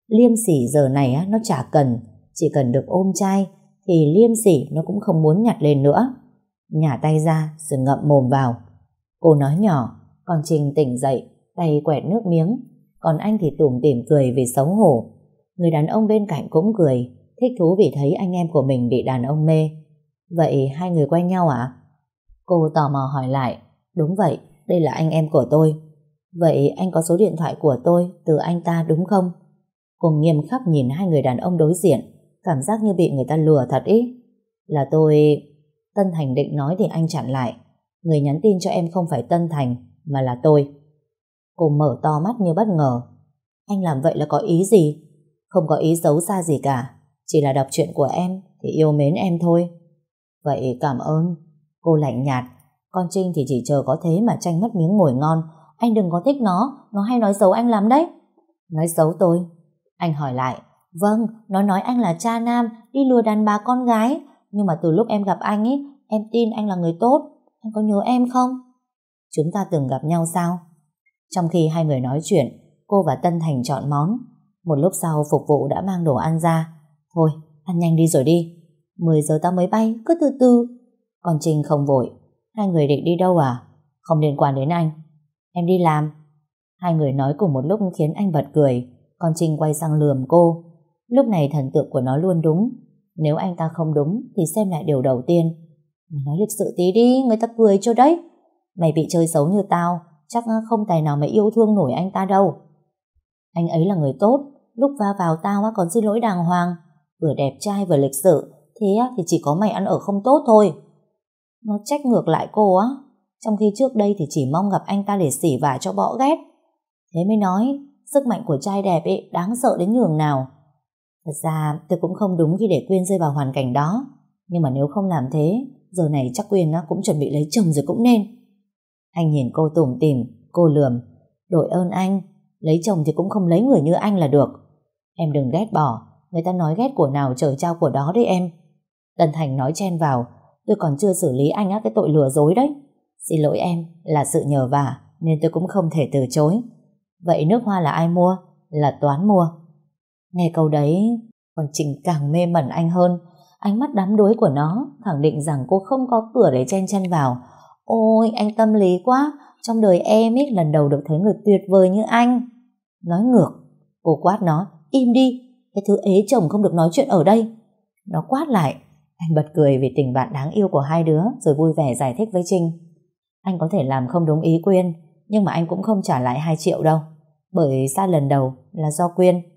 Liêm sỉ giờ này á, nó chả cần, chỉ cần được ôm chai thì liêm sỉ nó cũng không muốn nhặt lên nữa. Nhả tay ra rồi ngậm mồm vào. Cô nói nhỏ, còn Trình tỉnh dậy, tay quẹt nước miếng, còn anh thì tủm tỉm cười vì xấu hổ. Người đàn ông bên cạnh cũng cười, thích thú vì thấy anh em của mình bị đàn ông mê. Vậy hai người quen nhau à? Cô tò mò hỏi lại, đúng vậy, đây là anh em của tôi. Vậy anh có số điện thoại của tôi từ anh ta đúng không? Cô nghiêm khắc nhìn hai người đàn ông đối diện, cảm giác như bị người ta lừa thật ý. Là tôi... Tân Thành định nói thì anh chặn lại. Người nhắn tin cho em không phải Tân Thành, mà là tôi. Cô mở to mắt như bất ngờ. Anh làm vậy là có ý gì? Không có ý xấu xa gì cả. Chỉ là đọc chuyện của em thì yêu mến em thôi. Vậy cảm ơn. Cô lạnh nhạt. Con Trinh thì chỉ chờ có thế mà tranh mất miếng ngồi ngon. Anh đừng có thích nó. Nó hay nói xấu anh lắm đấy. Nói xấu tôi. Anh hỏi lại. Vâng, nó nói anh là cha nam, đi lừa đàn bà con gái. Nhưng mà từ lúc em gặp anh ấy, em tin anh là người tốt. Anh có nhớ em không? Chúng ta từng gặp nhau sao? Trong khi hai người nói chuyện, cô và Tân Thành chọn món. Một lúc sau phục vụ đã mang đồ ăn ra. Thôi, ăn nhanh đi rồi đi. 10 giờ tao mới bay, cứ từ từ. Còn Trinh không vội. Hai người định đi đâu à? Không liên quan đến anh. Em đi làm. Hai người nói cùng một lúc khiến anh bật cười. Còn Trinh quay sang lườm cô. Lúc này thần tượng của nó luôn đúng. Nếu anh ta không đúng thì xem lại điều đầu tiên. Mày nói lịch sự tí đi, người ta cười cho đấy. Mày bị chơi xấu như tao, chắc không tài nào mày yêu thương nổi anh ta đâu. Anh ấy là người tốt, lúc va vào tao còn xin lỗi đàng hoàng. Vừa đẹp trai vừa lịch sự, thế thì chỉ có mày ăn ở không tốt thôi. Nó trách ngược lại cô á, trong khi trước đây thì chỉ mong gặp anh ta để xỉ vả cho bỏ ghét. Thế mới nói, sức mạnh của trai đẹp ấy đáng sợ đến nhường nào. Thật ra tôi cũng không đúng khi để Quyên rơi vào hoàn cảnh đó. Nhưng mà nếu không làm thế, giờ này chắc Quyên nó cũng chuẩn bị lấy chồng rồi cũng nên. Anh nhìn cô tủm tìm, cô lườm. Đội ơn anh, Lấy chồng thì cũng không lấy người như anh là được. Em đừng ghét bỏ, người ta nói ghét của nào trời trao của đó đấy em. Tân Thành nói chen vào, tôi còn chưa xử lý anh á cái tội lừa dối đấy. Xin lỗi em, là sự nhờ vả, nên tôi cũng không thể từ chối. Vậy nước hoa là ai mua? Là Toán mua. Nghe câu đấy, còn Trình càng mê mẩn anh hơn. Ánh mắt đám đuối của nó khẳng định rằng cô không có cửa để chen chân vào. Ôi, anh tâm lý quá, trong đời em ít lần đầu được thấy người tuyệt vời như anh. Nói ngược, cô quát nó, im đi, cái thứ ế chồng không được nói chuyện ở đây. Nó quát lại, anh bật cười vì tình bạn đáng yêu của hai đứa rồi vui vẻ giải thích với Trinh. Anh có thể làm không đúng ý Quyên, nhưng mà anh cũng không trả lại 2 triệu đâu. Bởi sai lần đầu là do Quyên.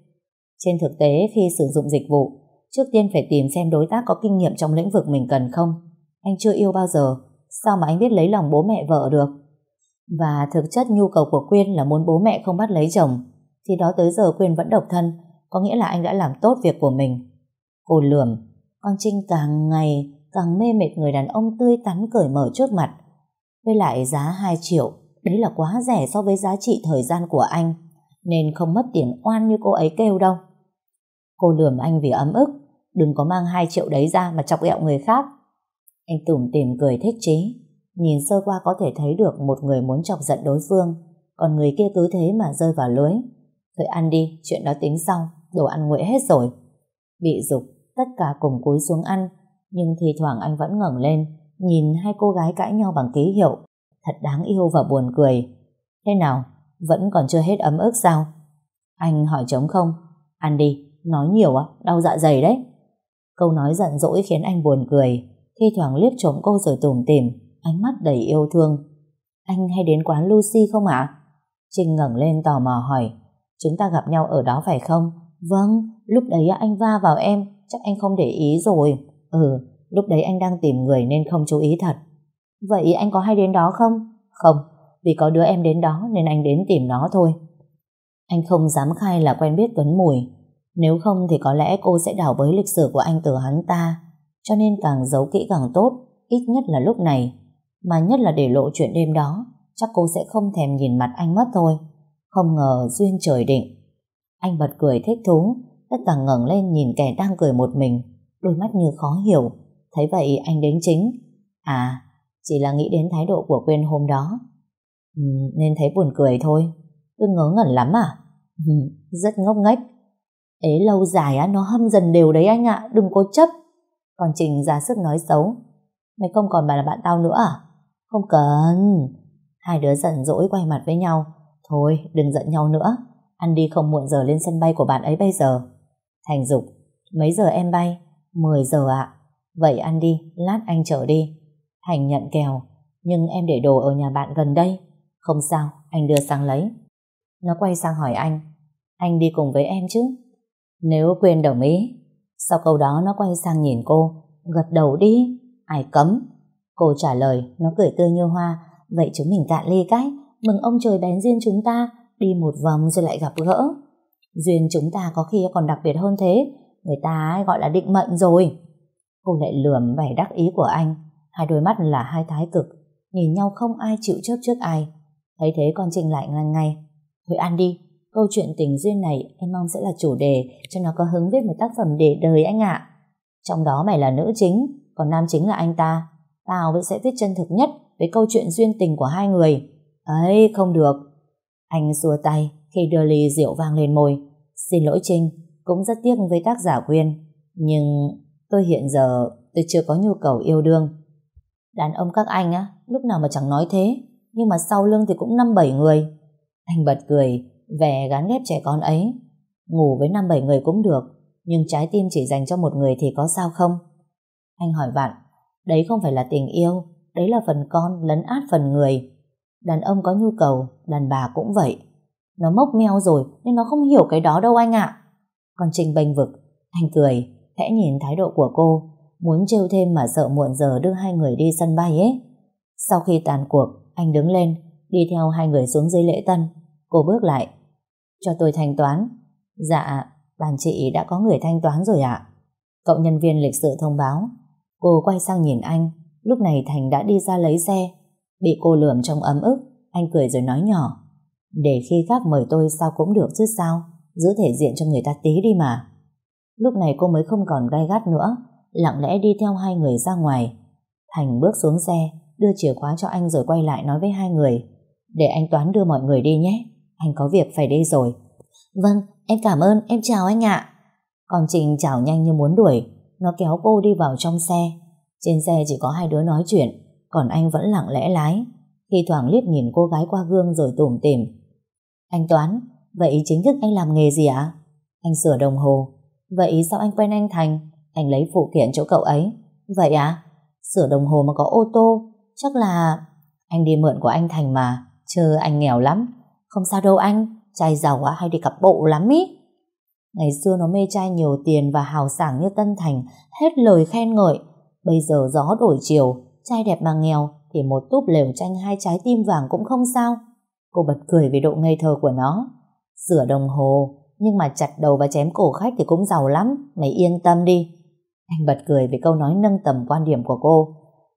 Trên thực tế khi sử dụng dịch vụ, trước tiên phải tìm xem đối tác có kinh nghiệm trong lĩnh vực mình cần không. Anh chưa yêu bao giờ, sao mà anh biết lấy lòng bố mẹ vợ được? Và thực chất nhu cầu của Quyên là muốn bố mẹ không bắt lấy chồng. Thì đó tới giờ Quyên vẫn độc thân, có nghĩa là anh đã làm tốt việc của mình. Cô lườm, con Trinh càng ngày càng mê mệt người đàn ông tươi tắn cởi mở trước mặt. Với lại giá 2 triệu, đấy là quá rẻ so với giá trị thời gian của anh, nên không mất tiền oan như cô ấy kêu đâu. Cô lườm anh vì ấm ức, đừng có mang 2 triệu đấy ra mà chọc ghẹo người khác. Anh tủm tìm cười thích chí, nhìn sơ qua có thể thấy được một người muốn chọc giận đối phương, còn người kia cứ thế mà rơi vào lưới. Thôi ăn đi, chuyện đó tính sau, đồ ăn nguội hết rồi. Bị dục, tất cả cùng cúi xuống ăn, nhưng thì thoảng anh vẫn ngẩng lên, nhìn hai cô gái cãi nhau bằng ký hiệu. Thật đáng yêu và buồn cười. Thế nào, vẫn còn chưa hết ấm ức sao? Anh hỏi trống không? Ăn đi, nói nhiều á, đau dạ dày đấy. Câu nói giận dỗi khiến anh buồn cười, thi thoảng liếc trộm cô rồi tủm tỉm, ánh mắt đầy yêu thương. Anh hay đến quán Lucy không ạ? Trinh ngẩng lên tò mò hỏi, chúng ta gặp nhau ở đó phải không? Vâng, lúc đấy anh va vào em, chắc anh không để ý rồi. Ừ, lúc đấy anh đang tìm người nên không chú ý thật. Vậy anh có hay đến đó không? Không, vì có đứa em đến đó nên anh đến tìm nó thôi. Anh không dám khai là quen biết Tuấn Mùi. Nếu không thì có lẽ cô sẽ đảo bới lịch sử của anh từ hắn ta. Cho nên càng giấu kỹ càng tốt, ít nhất là lúc này. Mà nhất là để lộ chuyện đêm đó, chắc cô sẽ không thèm nhìn mặt anh mất thôi. Không ngờ duyên trời định. Anh bật cười thích thú, tất cả ngẩng lên nhìn kẻ đang cười một mình, đôi mắt như khó hiểu. Thấy vậy anh đến chính. À, chỉ là nghĩ đến thái độ của Quyên hôm đó. Ừ, nên thấy buồn cười thôi. Tôi ngớ ngẩn lắm à? Ừ, [LAUGHS] rất ngốc nghếch. Ế lâu dài á, nó hâm dần đều đấy anh ạ, đừng cố chấp. Còn Trình ra sức nói xấu. Mày không còn bà là bạn tao nữa à? Không cần. Hai đứa giận dỗi quay mặt với nhau. Thôi, đừng giận nhau nữa. Ăn đi không muộn giờ lên sân bay của bạn ấy bây giờ. Thành dục, mấy giờ em bay? 10 giờ ạ. Vậy ăn đi, lát anh chở đi. Thành nhận kèo, nhưng em để đồ ở nhà bạn gần đây. Không sao, anh đưa sang lấy. Nó quay sang hỏi anh, anh đi cùng với em chứ? Nếu quên đồng ý. Sau câu đó nó quay sang nhìn cô, gật đầu đi, ai cấm. Cô trả lời, nó cười tươi như hoa, vậy chúng mình cạn ly cách, mừng ông trời bén duyên chúng ta, đi một vòng rồi lại gặp gỡ. Duyên chúng ta có khi còn đặc biệt hơn thế, người ta gọi là định mệnh rồi. Cô lại lườm vẻ đắc ý của anh, hai đôi mắt là hai thái cực, nhìn nhau không ai chịu chớp trước ai. Thấy thế con Trinh lại ngăn ngay. Thôi ăn đi, câu chuyện tình duyên này em mong sẽ là chủ đề cho nó có hứng viết một tác phẩm để đời anh ạ. Trong đó mày là nữ chính, còn nam chính là anh ta. Tao vẫn sẽ viết chân thực nhất với câu chuyện duyên tình của hai người. Ấy, không được. Anh xua tay khi đưa ly rượu vang lên môi. Xin lỗi Trinh, cũng rất tiếc với tác giả Quyên. Nhưng tôi hiện giờ tôi chưa có nhu cầu yêu đương. Đàn ông các anh á, lúc nào mà chẳng nói thế, nhưng mà sau lưng thì cũng năm bảy người. Anh bật cười, về gắn ghép trẻ con ấy. Ngủ với năm bảy người cũng được, nhưng trái tim chỉ dành cho một người thì có sao không? Anh hỏi bạn, đấy không phải là tình yêu, đấy là phần con lấn át phần người. Đàn ông có nhu cầu, đàn bà cũng vậy. Nó mốc meo rồi nên nó không hiểu cái đó đâu anh ạ. Còn Trinh bênh vực, anh cười, khẽ nhìn thái độ của cô, muốn trêu thêm mà sợ muộn giờ đưa hai người đi sân bay ấy. Sau khi tàn cuộc, anh đứng lên, đi theo hai người xuống dưới lễ tân. Cô bước lại. Cho tôi thanh toán. Dạ, bàn chị đã có người thanh toán rồi ạ. Cậu nhân viên lịch sự thông báo. Cô quay sang nhìn anh. Lúc này Thành đã đi ra lấy xe. Bị cô lườm trong ấm ức, anh cười rồi nói nhỏ. Để khi khác mời tôi sao cũng được chứ sao Giữ thể diện cho người ta tí đi mà Lúc này cô mới không còn gai gắt nữa Lặng lẽ đi theo hai người ra ngoài Thành bước xuống xe Đưa chìa khóa cho anh rồi quay lại nói với hai người Để anh Toán đưa mọi người đi nhé anh có việc phải đi rồi. Vâng em cảm ơn, em chào anh ạ. Còn Trình chào nhanh như muốn đuổi. Nó kéo cô đi vào trong xe. Trên xe chỉ có hai đứa nói chuyện, Còn anh vẫn lặng lẽ lái. Khi thoảng liếc nhìn cô gái qua gương rồi tủm tỉm. Anh Toán, Vậy chính thức anh làm nghề gì ạ? Anh sửa đồng hồ. Vậy sao anh quen anh Thành? Anh lấy phụ kiện chỗ cậu ấy. Vậy à? Sửa đồng hồ mà có ô tô. Chắc là... Anh đi mượn của anh Thành mà. Chứ anh nghèo lắm. Không sao đâu anh, Trai giàu á, hay đi cặp bộ lắm ý. Ngày xưa nó mê trai nhiều tiền và hào sảng như Tân Thành, Hết lời khen ngợi. Bây giờ gió đổi chiều, Trai đẹp mà nghèo, Thì một túp lều tranh hai trái tim vàng cũng không sao. Cô bật cười vì độ ngây thơ của nó. Sửa đồng hồ, Nhưng mà chặt đầu và chém cổ khách thì cũng giàu lắm, Mày yên tâm đi. Anh bật cười vì câu nói nâng tầm quan điểm của cô.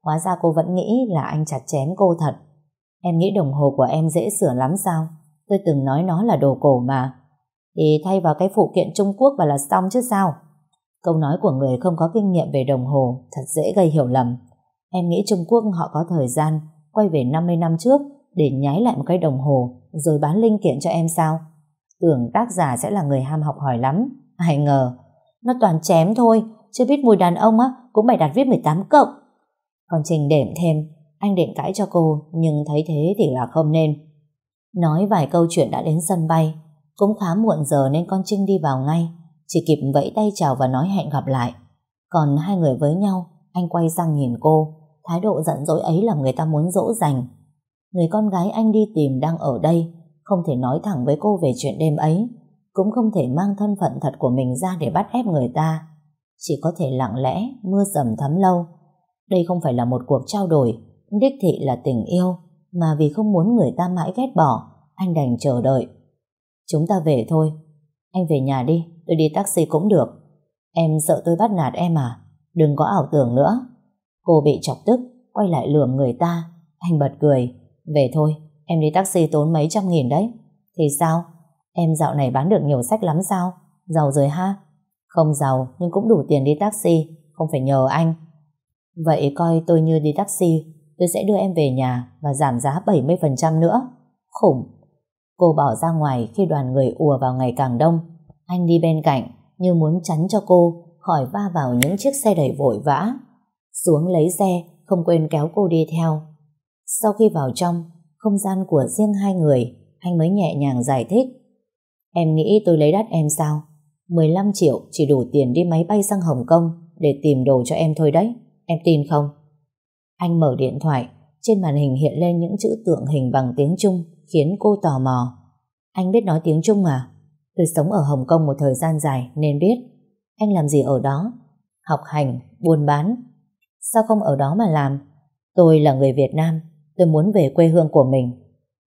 Hóa ra cô vẫn nghĩ là anh chặt chém cô thật. Em nghĩ đồng hồ của em dễ sửa lắm sao? Tôi từng nói nó là đồ cổ mà. Thì thay vào cái phụ kiện Trung Quốc và là xong chứ sao? Câu nói của người không có kinh nghiệm về đồng hồ Thật dễ gây hiểu lầm. Em nghĩ Trung Quốc họ có thời gian Quay về 50 năm trước Để nhái lại một cái đồng hồ Rồi bán linh kiện cho em sao? Tưởng tác giả sẽ là người ham học hỏi lắm. Ai ngờ, Nó toàn chém thôi, Chưa biết mùi đàn ông á Cũng bày đặt viết 18 cộng. Còn Trình đệm thêm, Anh định cãi cho cô, Nhưng thấy thế thì là không nên. Nói vài câu chuyện đã đến sân bay. Cũng khá muộn giờ nên con Trinh đi vào ngay. Chỉ kịp vẫy tay chào và nói hẹn gặp lại. Còn hai người với nhau Anh quay sang nhìn cô. Thái độ giận dỗi ấy làm người ta muốn dỗ dành. Người con gái anh đi tìm đang ở đây không thể nói thẳng với cô về chuyện đêm ấy, cũng không thể mang thân phận thật của mình ra để bắt ép người ta. Chỉ có thể lặng lẽ, mưa dầm thấm lâu. Đây không phải là một cuộc trao đổi, đích thị là tình yêu, mà vì không muốn người ta mãi ghét bỏ, anh đành chờ đợi. Chúng ta về thôi. Anh về nhà đi, tôi đi taxi cũng được. Em sợ tôi bắt nạt em à? Đừng có ảo tưởng nữa. Cô bị chọc tức, quay lại lườm người ta. Anh bật cười. Về thôi, Em đi taxi tốn mấy trăm nghìn đấy. Thì sao? Em dạo này bán được nhiều sách lắm sao? Giàu rồi ha? Không giàu nhưng cũng đủ tiền đi taxi, không phải nhờ anh. Vậy coi tôi như đi taxi, tôi sẽ đưa em về nhà và giảm giá 70% nữa. Khủng. Cô bỏ ra ngoài khi đoàn người ùa vào ngày càng đông. Anh đi bên cạnh như muốn chắn cho cô khỏi va vào những chiếc xe đẩy vội vã. Xuống lấy xe, không quên kéo cô đi theo. Sau khi vào trong, không gian của riêng hai người, anh mới nhẹ nhàng giải thích. Em nghĩ tôi lấy đắt em sao? 15 triệu chỉ đủ tiền đi máy bay sang Hồng Kông để tìm đồ cho em thôi đấy. Em tin không? Anh mở điện thoại, trên màn hình hiện lên những chữ tượng hình bằng tiếng Trung khiến cô tò mò. Anh biết nói tiếng Trung à? Tôi sống ở Hồng Kông một thời gian dài nên biết. Anh làm gì ở đó? Học hành, buôn bán. Sao không ở đó mà làm? Tôi là người Việt Nam, Tôi muốn về quê hương của mình.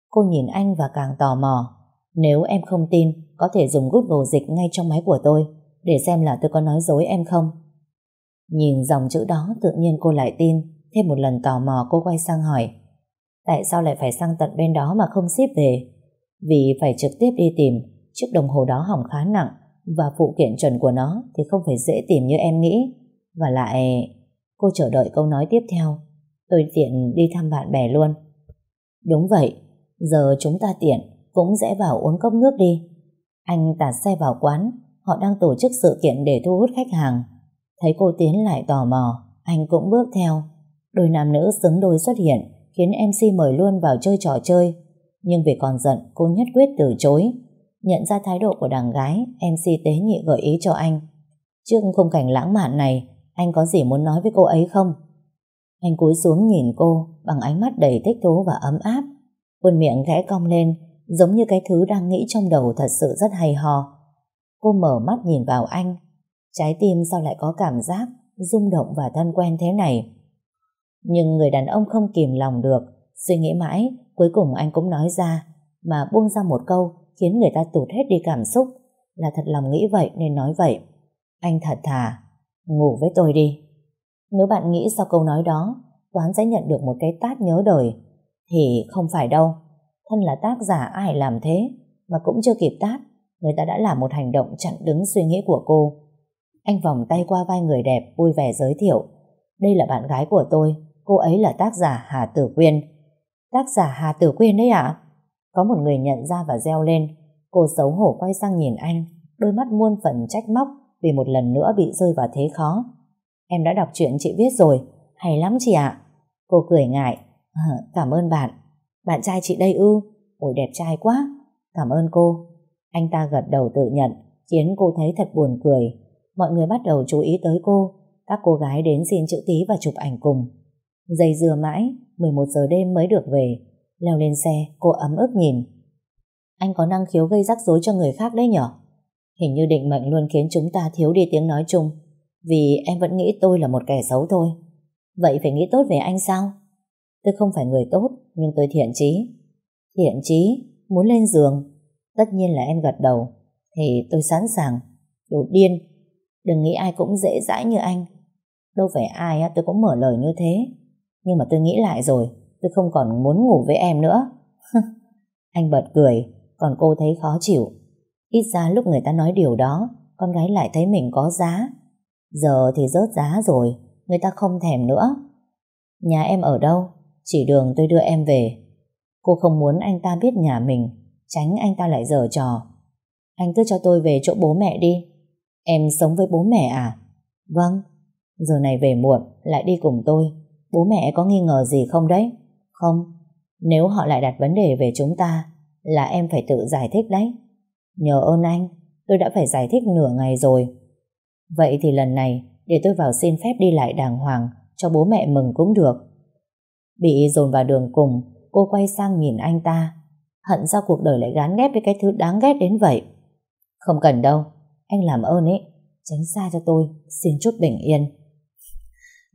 Cô nhìn anh và càng tò mò. Nếu em không tin, có thể dùng Google dịch ngay trong máy của tôi để xem là tôi có nói dối em không. Nhìn dòng chữ đó tự nhiên cô lại tin. Thêm một lần tò mò cô quay sang hỏi Tại sao lại phải sang tận bên đó mà không ship về? Vì phải trực tiếp đi tìm chiếc đồng hồ đó hỏng khá nặng và phụ kiện chuẩn của nó thì không phải dễ tìm như em nghĩ. Và lại... Cô chờ đợi câu nói tiếp theo Tôi tiện đi thăm bạn bè luôn. Đúng vậy, giờ chúng ta tiện, cũng dễ vào uống cốc nước đi. Anh tạt xe vào quán, họ đang tổ chức sự kiện để thu hút khách hàng. Thấy cô tiến lại tò mò, anh cũng bước theo. Đôi nam nữ xứng đôi xuất hiện, khiến MC mời luôn vào chơi trò chơi. Nhưng vì còn giận, cô nhất quyết từ chối. Nhận ra thái độ của đàn gái, MC tế nhị gợi ý cho anh. Trước khung cảnh lãng mạn này, anh có gì muốn nói với cô ấy không? Anh cúi xuống nhìn cô bằng ánh mắt đầy thích thú và ấm áp. Khuôn miệng khẽ cong lên, giống như cái thứ đang nghĩ trong đầu thật sự rất hay ho. Cô mở mắt nhìn vào anh, trái tim sao lại có cảm giác rung động và thân quen thế này. Nhưng người đàn ông không kìm lòng được, suy nghĩ mãi, cuối cùng anh cũng nói ra, mà buông ra một câu khiến người ta tụt hết đi cảm xúc, là thật lòng nghĩ vậy nên nói vậy. Anh thật thà, ngủ với tôi đi. Nếu bạn nghĩ sau câu nói đó Toán sẽ nhận được một cái tát nhớ đời Thì không phải đâu Thân là tác giả ai làm thế Mà cũng chưa kịp tát Người ta đã làm một hành động chặn đứng suy nghĩ của cô Anh vòng tay qua vai người đẹp Vui vẻ giới thiệu Đây là bạn gái của tôi Cô ấy là tác giả Hà Tử Quyên. Tác giả Hà Tử Quyên đấy ạ. Có một người nhận ra và reo lên. Cô xấu hổ quay sang nhìn anh. Đôi mắt muôn phần trách móc Vì một lần nữa bị rơi vào thế khó. Em đã đọc chuyện chị viết rồi. Hay lắm chị ạ. Cô cười ngại. À, Cảm ơn bạn. Bạn trai chị đây ư? Ôi đẹp trai quá. Cảm ơn cô. Anh ta gật đầu tự nhận Khiến cô thấy thật buồn cười. Mọi người bắt đầu chú ý tới cô. Các cô gái đến xin chữ ký và chụp ảnh cùng. Dây dừa mãi 11 giờ đêm mới được về. Leo lên xe, cô ấm ức nhìn. Anh có năng khiếu gây rắc rối cho người khác đấy nhở? Hình như định mệnh luôn khiến chúng ta thiếu đi tiếng nói chung, Vì em vẫn nghĩ tôi là một kẻ xấu thôi. Vậy phải nghĩ tốt về anh sao? Tôi không phải người tốt, Nhưng tôi thiện chí. Thiện chí, Muốn lên giường. Tất nhiên là em gật đầu. Thì tôi sẵn sàng. Đồ điên. Đừng nghĩ ai cũng dễ dãi như anh. Đâu phải ai tôi cũng mở lời như thế. Nhưng mà tôi nghĩ lại rồi, Tôi không còn muốn ngủ với em nữa. [LAUGHS] Anh bật cười, Còn cô thấy khó chịu. Ít ra lúc người ta nói điều đó, Con gái lại thấy mình có giá. Giờ thì rớt giá rồi, Người ta không thèm nữa. Nhà em ở đâu? Chỉ đường tôi đưa em về. Cô không muốn anh ta biết nhà mình, Tránh anh ta lại dở trò. Anh cứ cho tôi về chỗ bố mẹ đi. Em sống với bố mẹ à? Vâng Giờ này về muộn, lại đi cùng tôi. Bố mẹ có nghi ngờ gì không đấy? Không. Nếu họ lại đặt vấn đề về chúng ta, Là em phải tự giải thích đấy. Nhờ ơn anh, Tôi đã phải giải thích nửa ngày rồi. Vậy thì lần này, Để tôi vào xin phép đi lại đàng hoàng, Cho bố mẹ mừng cũng được. Bị dồn vào đường cùng, Cô quay sang nhìn anh ta. Hận sao cuộc đời lại gán ghép với cái thứ đáng ghét đến vậy? Không cần đâu, Anh làm ơn ấy. Tránh xa cho tôi, Xin chút bình yên.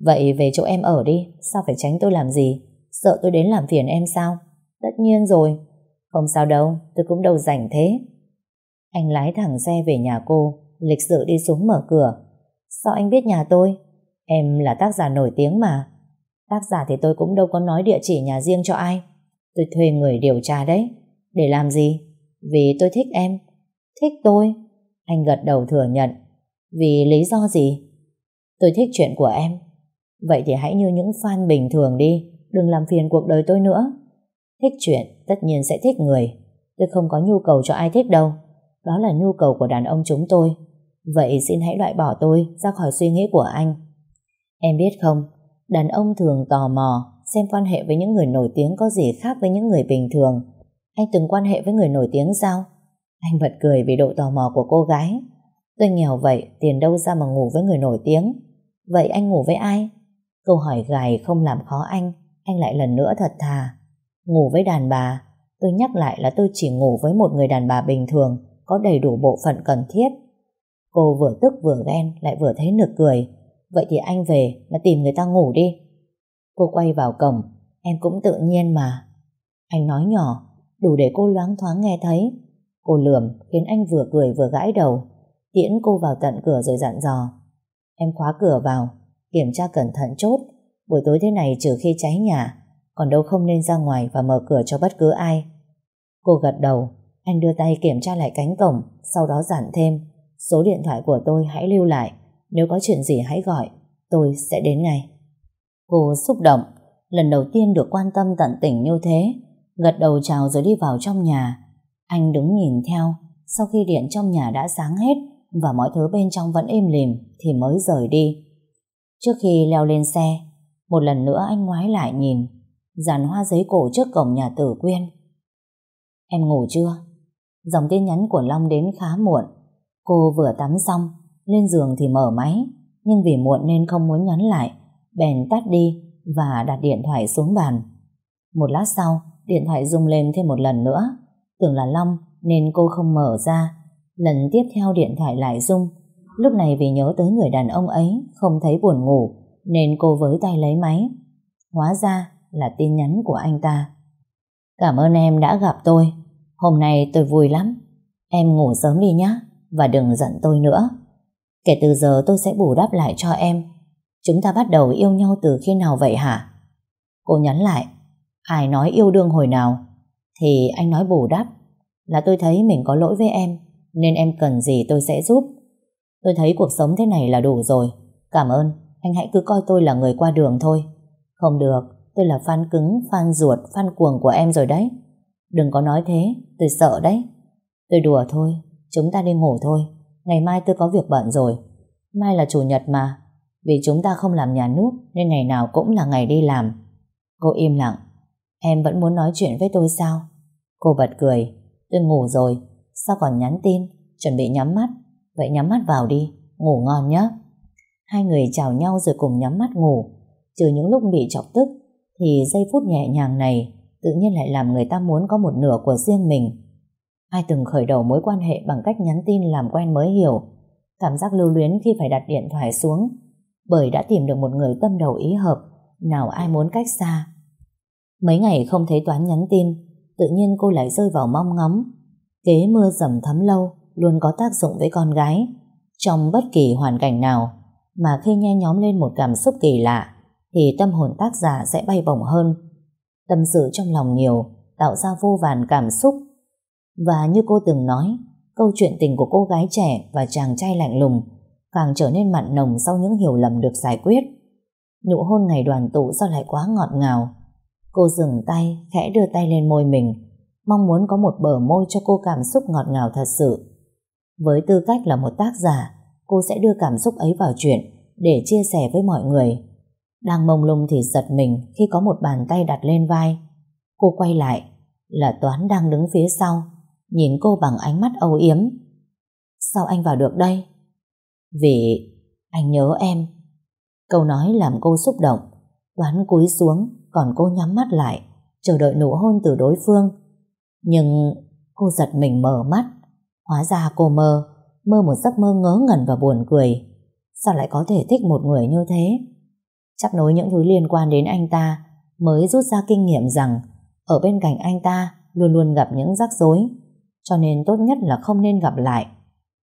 Vậy về chỗ em ở đi, Sao phải tránh tôi làm gì? Sợ tôi đến làm phiền em sao? Tất nhiên rồi. Không sao đâu, Tôi cũng đâu rảnh thế. Anh lái thẳng xe về nhà cô, Lịch sự đi xuống mở cửa. Sao anh biết nhà tôi? Em là tác giả nổi tiếng mà. Tác giả thì tôi cũng đâu có nói địa chỉ nhà riêng cho ai. Tôi thuê người điều tra đấy. Để làm gì? Vì tôi thích em. Thích tôi. Anh gật đầu thừa nhận. Vì lý do gì? Tôi thích chuyện của em. Vậy thì hãy như những fan bình thường đi Đừng làm phiền cuộc đời tôi nữa Thích chuyện tất nhiên sẽ thích người Tôi không có nhu cầu cho ai thích đâu Đó là nhu cầu của đàn ông chúng tôi Vậy xin hãy loại bỏ tôi ra khỏi suy nghĩ của anh Em biết không Đàn ông thường tò mò xem quan hệ với những người nổi tiếng có gì khác với những người bình thường. Anh từng quan hệ với người nổi tiếng sao? Anh bật cười vì độ tò mò của cô gái. Tôi nghèo vậy, tiền đâu ra mà ngủ với người nổi tiếng. Vậy anh ngủ với ai? Câu hỏi gài không làm khó anh, anh lại lần nữa thật thà. Ngủ với đàn bà, tôi nhắc lại là tôi chỉ ngủ với một người đàn bà bình thường, có đầy đủ bộ phận cần thiết. Cô vừa tức vừa ghen, lại vừa thấy nực cười. Vậy thì anh về mà tìm người ta ngủ đi. Cô quay vào cổng, em cũng tự nhiên mà. Anh nói nhỏ, đủ để cô loáng thoáng nghe thấy. Cô lườm khiến anh vừa cười vừa gãi đầu, tiễn cô vào tận cửa rồi dặn dò. Em khóa cửa vào, kiểm tra cẩn thận chốt, buổi tối thế này trừ khi cháy nhà, còn đâu không nên ra ngoài và mở cửa cho bất cứ ai. Cô gật đầu, anh đưa tay kiểm tra lại cánh cổng, sau đó dặn thêm, số điện thoại của tôi hãy lưu lại, nếu có chuyện gì hãy gọi, tôi sẽ đến ngay. Cô xúc động, lần đầu tiên được quan tâm tận tình như thế, gật đầu chào rồi đi vào trong nhà. Anh đứng nhìn theo, sau khi điện trong nhà đã sáng hết và mọi thứ bên trong vẫn êm lìm thì mới rời đi. Trước khi leo lên xe, một lần nữa anh ngoái lại nhìn, dàn hoa giấy cổ trước cổng nhà tử quyên. Em ngủ chưa? Dòng tin nhắn của Long đến khá muộn. Cô vừa tắm xong, lên giường thì mở máy, nhưng vì muộn nên không muốn nhắn lại bèn tắt đi và đặt điện thoại xuống bàn. Một lát sau, điện thoại rung lên thêm một lần nữa. Tưởng là Long nên cô không mở ra. Lần tiếp theo điện thoại lại rung. Lúc này vì nhớ tới người đàn ông ấy, không thấy buồn ngủ, nên cô với tay lấy máy. Hóa ra là tin nhắn của anh ta. Cảm ơn em đã gặp tôi. Hôm nay tôi vui lắm. Em ngủ sớm đi nhé và đừng giận tôi nữa. Kể từ giờ tôi sẽ bù đắp lại cho em Chúng ta bắt đầu yêu nhau từ khi nào vậy hả? Cô nhắn lại Ai nói yêu đương hồi nào? Thì anh nói bù đắp là tôi thấy mình có lỗi với em, nên em cần gì tôi sẽ giúp. Tôi thấy cuộc sống thế này là đủ rồi. Cảm ơn, anh hãy cứ coi tôi là người qua đường thôi. Không được, tôi là fan cứng, fan ruột, fan cuồng của em rồi đấy. Đừng có nói thế, tôi sợ đấy. Tôi đùa thôi, chúng ta đi ngủ thôi. Ngày mai tôi có việc bận rồi. Mai là chủ nhật mà. Vì chúng ta không làm nhà nước nên ngày nào cũng là ngày đi làm. Cô im lặng. Em vẫn muốn nói chuyện với tôi sao? Cô bật cười. Tôi ngủ rồi. Sao còn nhắn tin? Chuẩn bị nhắm mắt. Vậy nhắm mắt vào đi. Ngủ ngon nhé. Hai người chào nhau rồi cùng nhắm mắt ngủ. Trừ những lúc bị chọc tức, thì giây phút nhẹ nhàng này tự nhiên lại làm người ta muốn có một nửa của riêng mình. Ai từng khởi đầu mối quan hệ bằng cách nhắn tin làm quen mới hiểu cảm giác lưu luyến khi phải đặt điện thoại xuống, bởi đã tìm được một người tâm đầu ý hợp, nào ai muốn cách xa. Mấy ngày không thấy Toán nhắn tin, tự nhiên cô lại rơi vào mong ngóng kế mưa dầm thấm lâu luôn có tác dụng với con gái trong bất kỳ hoàn cảnh nào mà khi nhe nhóm lên một cảm xúc kỳ lạ thì tâm hồn tác giả sẽ bay bổng hơn. Tâm sự trong lòng nhiều tạo ra vô vàn cảm xúc và như cô từng nói câu chuyện tình của cô gái trẻ và chàng trai lạnh lùng càng trở nên mặn nồng sau những hiểu lầm được giải quyết. Nụ hôn ngày đoàn tụ sao lại quá ngọt ngào. Cô dừng tay, khẽ đưa tay lên môi mình, mong muốn có một bờ môi cho cô cảm xúc ngọt ngào thật sự. Với tư cách là một tác giả, cô sẽ đưa cảm xúc ấy vào chuyện để chia sẻ với mọi người. Đang mông lung thì giật mình khi có một bàn tay đặt lên vai. Cô quay lại, là Toán đang đứng phía sau, nhìn cô bằng ánh mắt âu yếm. Sao anh vào được đây? Vì anh nhớ em. Câu nói làm cô xúc động, Toán cúi xuống, còn cô nhắm mắt lại, chờ đợi nụ hôn từ đối phương. Nhưng cô giật mình mở mắt, hóa ra cô mơ, mơ một giấc mơ ngớ ngẩn và buồn cười. Sao lại có thể thích một người như thế? Chắc nối những thứ liên quan đến anh ta mới rút ra kinh nghiệm rằng ở bên cạnh anh ta luôn luôn gặp những rắc rối cho nên tốt nhất là không nên gặp lại.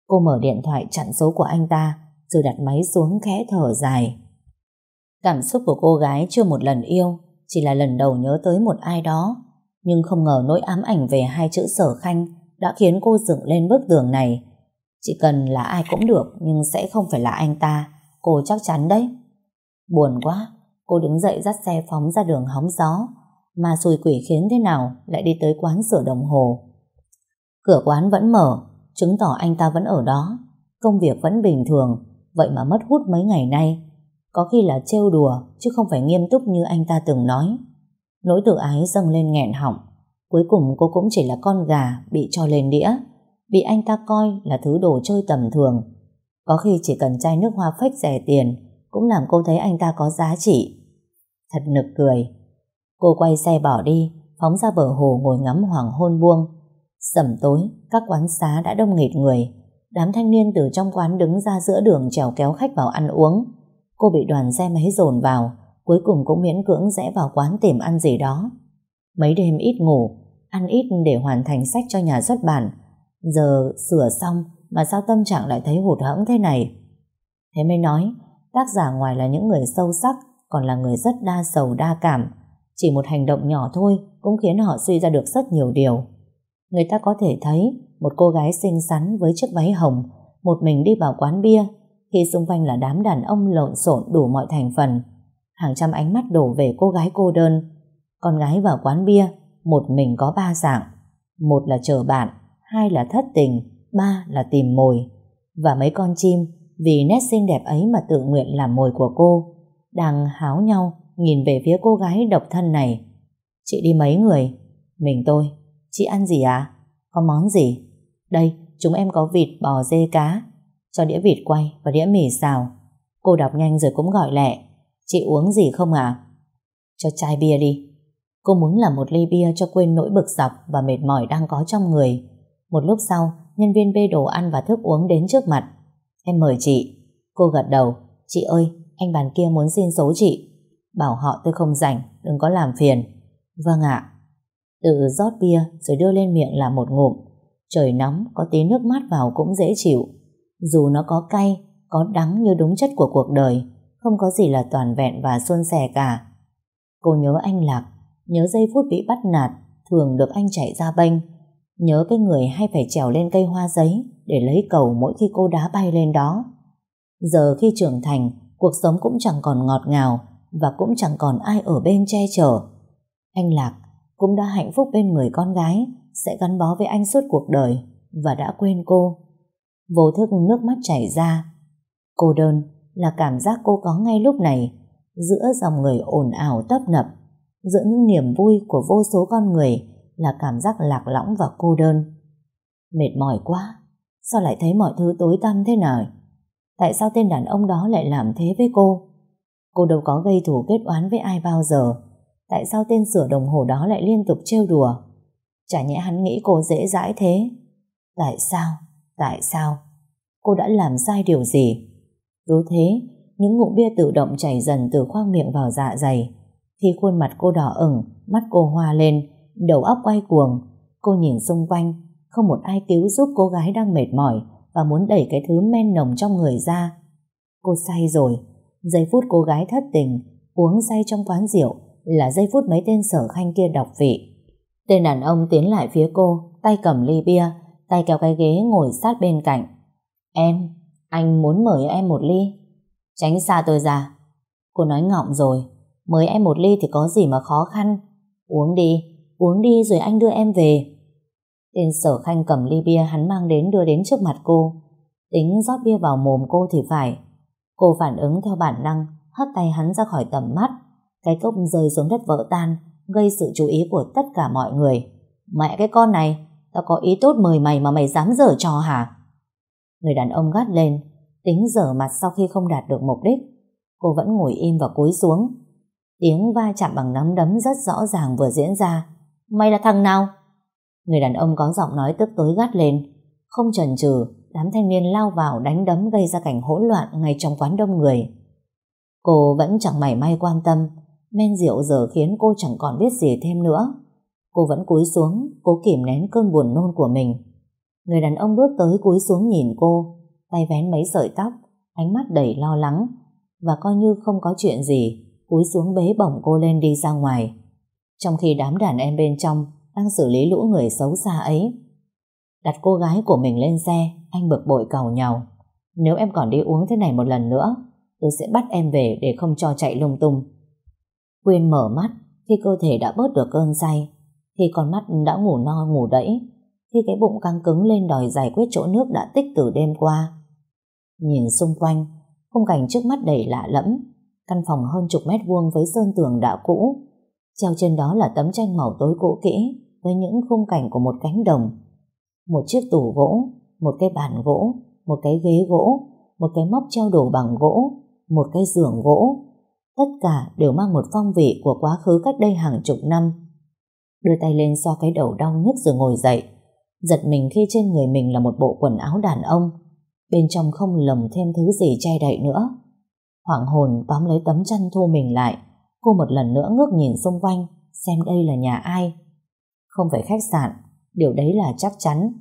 Cô mở điện thoại chặn số của anh ta rồi đặt máy xuống khẽ thở dài. Cảm xúc của cô gái chưa một lần yêu chỉ là lần đầu nhớ tới một ai đó nhưng không ngờ nỗi ám ảnh về hai chữ sở khanh đã khiến cô dựng lên bức tường này. Chỉ cần là ai cũng được nhưng sẽ không phải là anh ta. Cô chắc chắn đấy. Buồn quá, cô đứng dậy dắt xe phóng ra đường hóng gió. Mà xùi quỷ khiến thế nào lại đi tới quán sửa đồng hồ. Cửa quán vẫn mở, chứng tỏ anh ta vẫn ở đó. Công việc vẫn bình thường, vậy mà mất hút mấy ngày nay. Có khi là trêu đùa, chứ không phải nghiêm túc như anh ta từng nói. Nỗi tự ái dâng lên nghẹn họng. Cuối cùng cô cũng chỉ là con gà bị cho lên đĩa, bị anh ta coi là thứ đồ chơi tầm thường. Có khi chỉ cần chai nước hoa phách rẻ tiền cũng làm cô thấy anh ta có giá trị. Thật nực cười. Cô quay xe bỏ đi, phóng ra bờ hồ ngồi ngắm hoàng hôn buông. Sẩm tối, các quán xá đã đông nghịt người. Đám thanh niên từ trong quán đứng ra giữa đường chèo kéo khách vào ăn uống. Cô bị đoàn xe máy dồn vào, cuối cùng cũng miễn cưỡng rẽ vào quán tìm ăn gì đó. Mấy đêm ít ngủ, ăn ít để hoàn thành sách cho nhà xuất bản. Giờ sửa xong mà sao tâm trạng lại thấy hụt hẫng thế này? Thế mới nói, tác giả ngoài là những người sâu sắc, còn là người rất đa sầu đa cảm. Chỉ một hành động nhỏ thôi cũng khiến họ suy ra được rất nhiều điều. Người ta có thể thấy một cô gái xinh xắn với chiếc váy hồng một mình đi vào quán bia khi xung quanh là đám đàn ông lộn xộn đủ mọi thành phần. Hàng trăm ánh mắt đổ về cô gái cô đơn. Con gái vào quán bia một mình có ba dạng. Một là chờ bạn, hai là thất tình, ba là tìm mồi. Và mấy con chim vì nét xinh đẹp ấy mà tự nguyện làm mồi của cô đang háo nhau nhìn về phía cô gái độc thân này. Chị đi mấy người? Mình tôi. Chị ăn gì à? Có món gì? Đây, chúng em có vịt, bò, dê, cá. Cho đĩa vịt quay và đĩa mì xào. Cô đọc nhanh rồi cũng gọi lẹ. Chị uống gì không à? Cho chai bia đi. Cô muốn làm một ly bia cho quên nỗi bực dọc và mệt mỏi đang có trong người. Một lúc sau, nhân viên bê đồ ăn và thức uống đến trước mặt. Em mời chị. Cô gật đầu. Chị ơi, anh bàn kia muốn xin số chị. Bảo họ tôi không rảnh, đừng có làm phiền. Vâng ạ. Tự rót bia rồi đưa lên miệng là một ngụm. Trời nóng, có tí nước mát vào cũng dễ chịu. Dù nó có cay, có đắng như đúng chất của cuộc đời, không có gì là toàn vẹn và xuân sẻ cả. Cô nhớ anh Lạc, nhớ giây phút bị bắt nạt, thường được anh chạy ra bênh. Nhớ cái người hay phải trèo lên cây hoa giấy để lấy cầu mỗi khi cô đá bay lên đó. Giờ khi trưởng thành, cuộc sống cũng chẳng còn ngọt ngào và cũng chẳng còn ai ở bên che chở. Anh Lạc cũng đã hạnh phúc bên người con gái sẽ gắn bó với anh suốt cuộc đời và đã quên cô. Vô thức nước mắt chảy ra. Cô đơn là cảm giác cô có ngay lúc này giữa dòng người ồn ào tấp nập giữa những niềm vui của vô số con người là cảm giác lạc lõng và cô đơn. Mệt mỏi quá, sao lại thấy mọi thứ tối tăm thế này? Tại sao tên đàn ông đó lại làm thế với cô? Cô đâu có gây thù kết oán với ai bao giờ. Tại sao tên sửa đồng hồ đó lại liên tục trêu đùa? Chả nhẽ hắn nghĩ cô dễ dãi thế? Tại sao? Tại sao? Cô đã làm sai điều gì? Cứ thế, những ngụm bia tự động chảy dần từ khoang miệng vào dạ dày. Khi khuôn mặt cô đỏ ửng, mắt cô hoa lên, đầu óc quay cuồng. Cô nhìn xung quanh, không một ai cứu giúp cô gái đang mệt mỏi và muốn đẩy cái thứ men nồng trong người ra. Cô say rồi. Giây phút cô gái thất tình, uống say trong quán rượu là giây phút mấy tên sở khanh kia đọc vị. Tên đàn ông tiến lại phía cô, tay cầm ly bia, tay kéo cái ghế ngồi sát bên cạnh. Em, anh muốn mời em một ly. Tránh xa tôi ra. Cô nói ngọng rồi, mời em một ly thì có gì mà khó khăn. Uống đi, uống đi rồi anh đưa em về. Tên sở khanh cầm ly bia hắn mang đến đưa đến trước mặt cô. Tính rót bia vào mồm cô thì phải. Cô phản ứng theo bản năng, hất tay hắn ra khỏi tầm mắt. Cái cốc rơi xuống đất vỡ tan, gây sự chú ý của tất cả mọi người. Mẹ cái con này, tao có ý tốt mời mày mà mày dám dở trò hả? Người đàn ông gắt lên, tính dở mặt sau khi không đạt được mục đích. Cô vẫn ngồi im và cúi xuống. Tiếng va chạm bằng nắm đấm rất rõ ràng vừa diễn ra. Mày là thằng nào? Người đàn ông có giọng nói tức tối gắt lên. Không chần chừ, đám thanh niên lao vào đánh đấm gây ra cảnh hỗn loạn ngay trong quán đông người. Cô vẫn chẳng mảy may quan tâm, men rượu giờ khiến cô chẳng còn biết gì thêm nữa. Cô vẫn cúi xuống, cố kìm nén cơn buồn nôn của mình. Người đàn ông bước tới cúi xuống nhìn cô, tay vén mấy sợi tóc, ánh mắt đầy lo lắng, và coi như không có chuyện gì, cúi xuống bế bổng cô lên đi ra ngoài. Trong khi đám đàn em bên trong đang xử lý lũ người xấu xa ấy. Đặt cô gái của mình lên xe, anh bực bội cầu nhau. Nếu em còn đi uống thế này một lần nữa, tôi sẽ bắt em về để không cho chạy lung tung. Quyên mở mắt khi cơ thể đã bớt được cơn say, khi con mắt đã ngủ no ngủ đẫy, khi cái bụng căng cứng lên đòi giải quyết chỗ nước đã tích từ đêm qua. Nhìn xung quanh, khung cảnh trước mắt đầy lạ lẫm, căn phòng hơn chục mét vuông với sơn tường đã cũ, treo trên đó là tấm tranh màu tối cũ kỹ với những khung cảnh của một cánh đồng. Một chiếc tủ gỗ, một cái bàn gỗ, một cái ghế gỗ, một cái móc treo đồ bằng gỗ, một cái giường gỗ. Tất cả đều mang một phong vị của quá khứ cách đây hàng chục năm. Đưa tay lên xoa cái đầu đau nhức rồi ngồi dậy. Giật mình khi trên người mình là một bộ quần áo đàn ông. Bên trong không lồng thêm thứ gì che đậy nữa. Hoảng hồn tóm lấy tấm chăn thu mình lại. Cô một lần nữa ngước nhìn xung quanh xem đây là nhà ai. Không phải khách sạn, điều đấy là chắc chắn.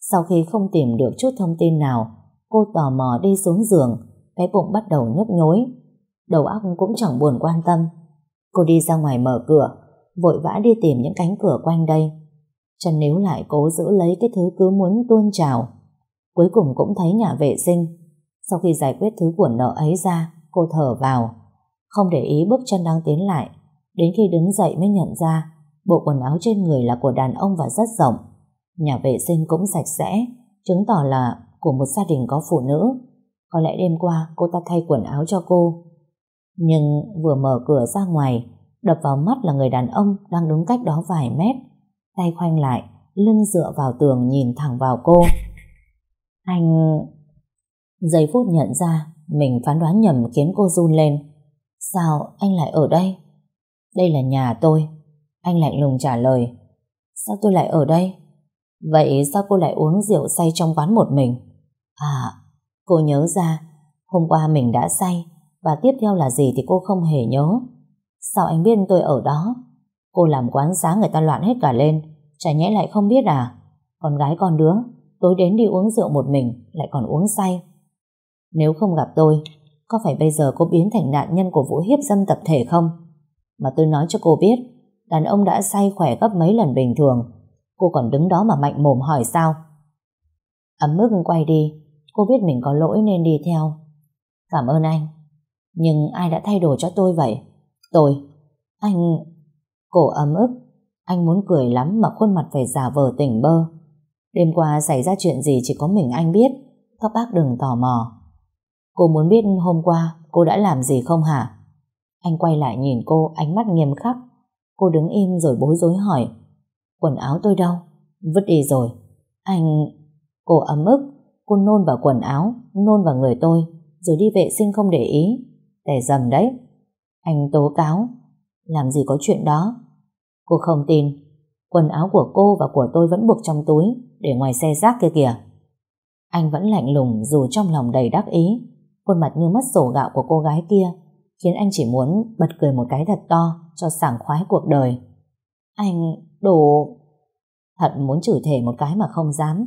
Sau khi không tìm được chút thông tin nào, cô tò mò đi xuống giường, cái bụng bắt đầu nhức nhối. Đầu óc cũng chẳng buồn quan tâm. Cô đi ra ngoài mở cửa, vội vã đi tìm những cánh cửa quanh đây. Chân níu lại cố giữ lấy cái thứ cứ muốn tuôn trào. Cuối cùng cũng thấy nhà vệ sinh. Sau khi giải quyết thứ của nợ ấy ra, cô thở vào. Không để ý bước chân đang tiến lại. Đến khi đứng dậy mới nhận ra bộ quần áo trên người là của đàn ông và rất rộng. Nhà vệ sinh cũng sạch sẽ, chứng tỏ là của một gia đình có phụ nữ. Có lẽ đêm qua cô ta thay quần áo cho cô. Nhưng vừa mở cửa ra ngoài, đập vào mắt là người đàn ông đang đứng cách đó vài mét. Tay khoanh lại, lưng dựa vào tường nhìn thẳng vào cô. Anh... Giây phút nhận ra, mình phán đoán nhầm khiến cô run lên. Sao anh lại ở đây? Đây là nhà tôi. Anh lạnh lùng trả lời. Sao tôi lại ở đây? Vậy sao cô lại uống rượu say trong quán một mình? À, cô nhớ ra, hôm qua mình đã say, và tiếp theo là gì thì cô không hề nhớ. Sao anh biết tôi ở đó? Cô làm quán sáng người ta loạn hết cả lên, chả nhẽ lại không biết à? Con gái con đứa, tối đến đi uống rượu một mình, lại còn uống say. Nếu không gặp tôi, có phải bây giờ cô biến thành nạn nhân của vụ hiếp dâm tập thể không? Mà tôi nói cho cô biết, đàn ông đã say khỏe gấp mấy lần bình thường. Cô còn đứng đó mà mạnh mồm hỏi sao? Ấm ức quay đi, cô biết mình có lỗi nên đi theo. Cảm ơn anh. Nhưng ai đã thay đổi cho tôi vậy? Tôi. Anh... Cổ ấm ức. Anh muốn cười lắm mà khuôn mặt phải giả vờ tỉnh bơ. Đêm qua xảy ra chuyện gì chỉ có mình anh biết. Các bác đừng tò mò. Cô muốn biết hôm qua cô đã làm gì không hả? Anh quay lại nhìn cô ánh mắt nghiêm khắc. Cô đứng im rồi bối rối hỏi. Quần áo tôi đâu? Vứt đi rồi. Anh... Cô ấm ức. Cô nôn vào quần áo, nôn vào người tôi, rồi đi vệ sinh không để ý. Tẻ dầm đấy. Anh tố cáo. Làm gì có chuyện đó? Cô không tin. Quần áo của cô và của tôi vẫn buộc trong túi, để ngoài xe rác kia kìa. Anh vẫn lạnh lùng dù trong lòng đầy đắc ý. Khuôn mặt như mất sổ gạo của cô gái kia khiến anh chỉ muốn bật cười một cái thật to cho sảng khoái cuộc đời. Anh đồ... Thật muốn chửi thề một cái mà không dám.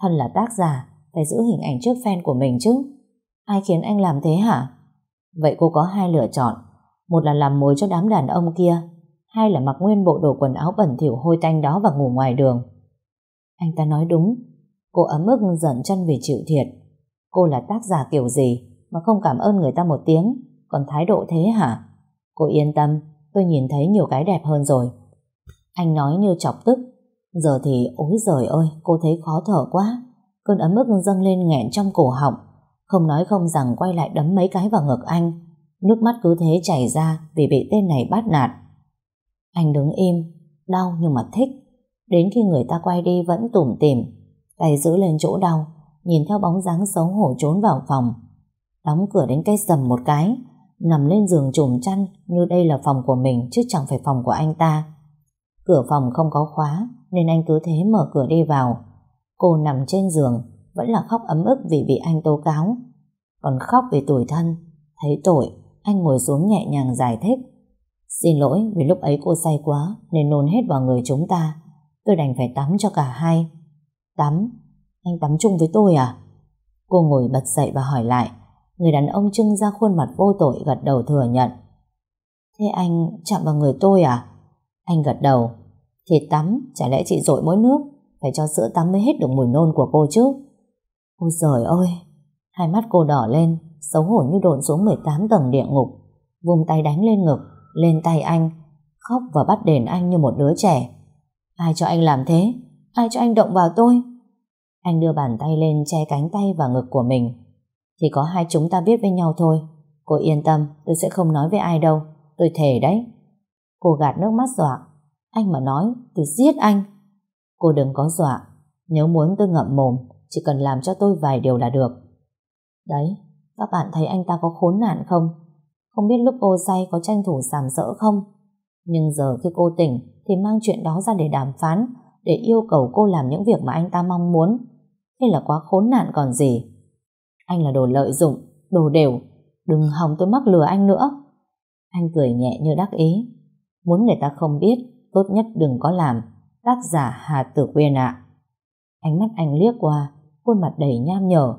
Thân là tác giả, phải giữ hình ảnh trước fan của mình chứ. Ai khiến anh làm thế hả? Vậy cô có hai lựa chọn. Một là làm mối cho đám đàn ông kia, hai là mặc nguyên bộ đồ quần áo bẩn thỉu hôi tanh đó và ngủ ngoài đường. Anh ta nói đúng. Cô ấm ức giận chân vì chịu thiệt. Cô là tác giả kiểu gì mà không cảm ơn người ta một tiếng, còn thái độ thế hả? Cô yên tâm, tôi nhìn thấy nhiều cái đẹp hơn rồi. Anh nói như chọc tức. Giờ thì ối giời ơi, cô thấy khó thở quá. Cơn ấm ức dâng lên nghẹn trong cổ họng. Không nói không rằng quay lại đấm mấy cái vào ngực anh. Nước mắt cứ thế chảy ra vì bị tên này bắt nạt. Anh đứng im, đau nhưng mà thích. Đến khi người ta quay đi vẫn tủm tỉm, tay giữ lên chỗ đau, nhìn theo bóng dáng xấu hổ trốn vào phòng. Đóng cửa đến cái sầm một cái, nằm lên giường trùm chăn như đây là phòng của mình chứ chẳng phải phòng của anh ta. Cửa phòng không có khóa nên anh cứ thế mở cửa đi vào. Cô nằm trên giường vẫn là khóc ấm ức vì bị anh tố cáo. Còn khóc vì tuổi thân. Thấy tội, anh ngồi xuống nhẹ nhàng giải thích. Xin lỗi vì lúc ấy cô say quá nên nôn hết vào người chúng ta. Tôi đành phải tắm cho cả hai. Tắm? Anh tắm chung với tôi à? Cô ngồi bật dậy và hỏi lại. Người đàn ông trưng ra khuôn mặt vô tội gật đầu thừa nhận. Thế anh chạm vào người tôi à? Anh gật đầu. Thì tắm, chả lẽ chị dội mỗi nước, phải cho sữa tắm mới hết được mùi nôn của cô chứ. Ôi giời ơi! Hai mắt cô đỏ lên, xấu hổ như độn xuống 18 tầng địa ngục. Vùng tay đánh lên ngực, lên tay anh, khóc và bắt đền anh như một đứa trẻ. Ai cho anh làm thế? Ai cho anh động vào tôi? Anh đưa bàn tay lên che cánh tay và ngực của mình. Thì có hai chúng ta biết với nhau thôi. Cô yên tâm, tôi sẽ không nói với ai đâu. Tôi thề đấy. Cô gạt nước mắt dọa. Anh mà nói, tôi giết anh. Cô đừng có dọa. Nếu muốn tôi ngậm mồm, chỉ cần làm cho tôi vài điều là được. Đấy, các bạn thấy anh ta có khốn nạn không? Không biết lúc cô say có tranh thủ sàm sỡ không? Nhưng giờ khi cô tỉnh thì mang chuyện đó ra để đàm phán, để yêu cầu cô làm những việc mà anh ta mong muốn. Thế là quá khốn nạn còn gì. Anh là đồ lợi dụng, đồ đều. Đừng hòng tôi mắc lừa anh nữa. Anh cười nhẹ như đắc ý. Muốn người ta không biết, tốt nhất đừng có làm. Tác giả Hà Tử Quyên ạ. Ánh mắt anh liếc qua, khuôn mặt đầy nham nhở.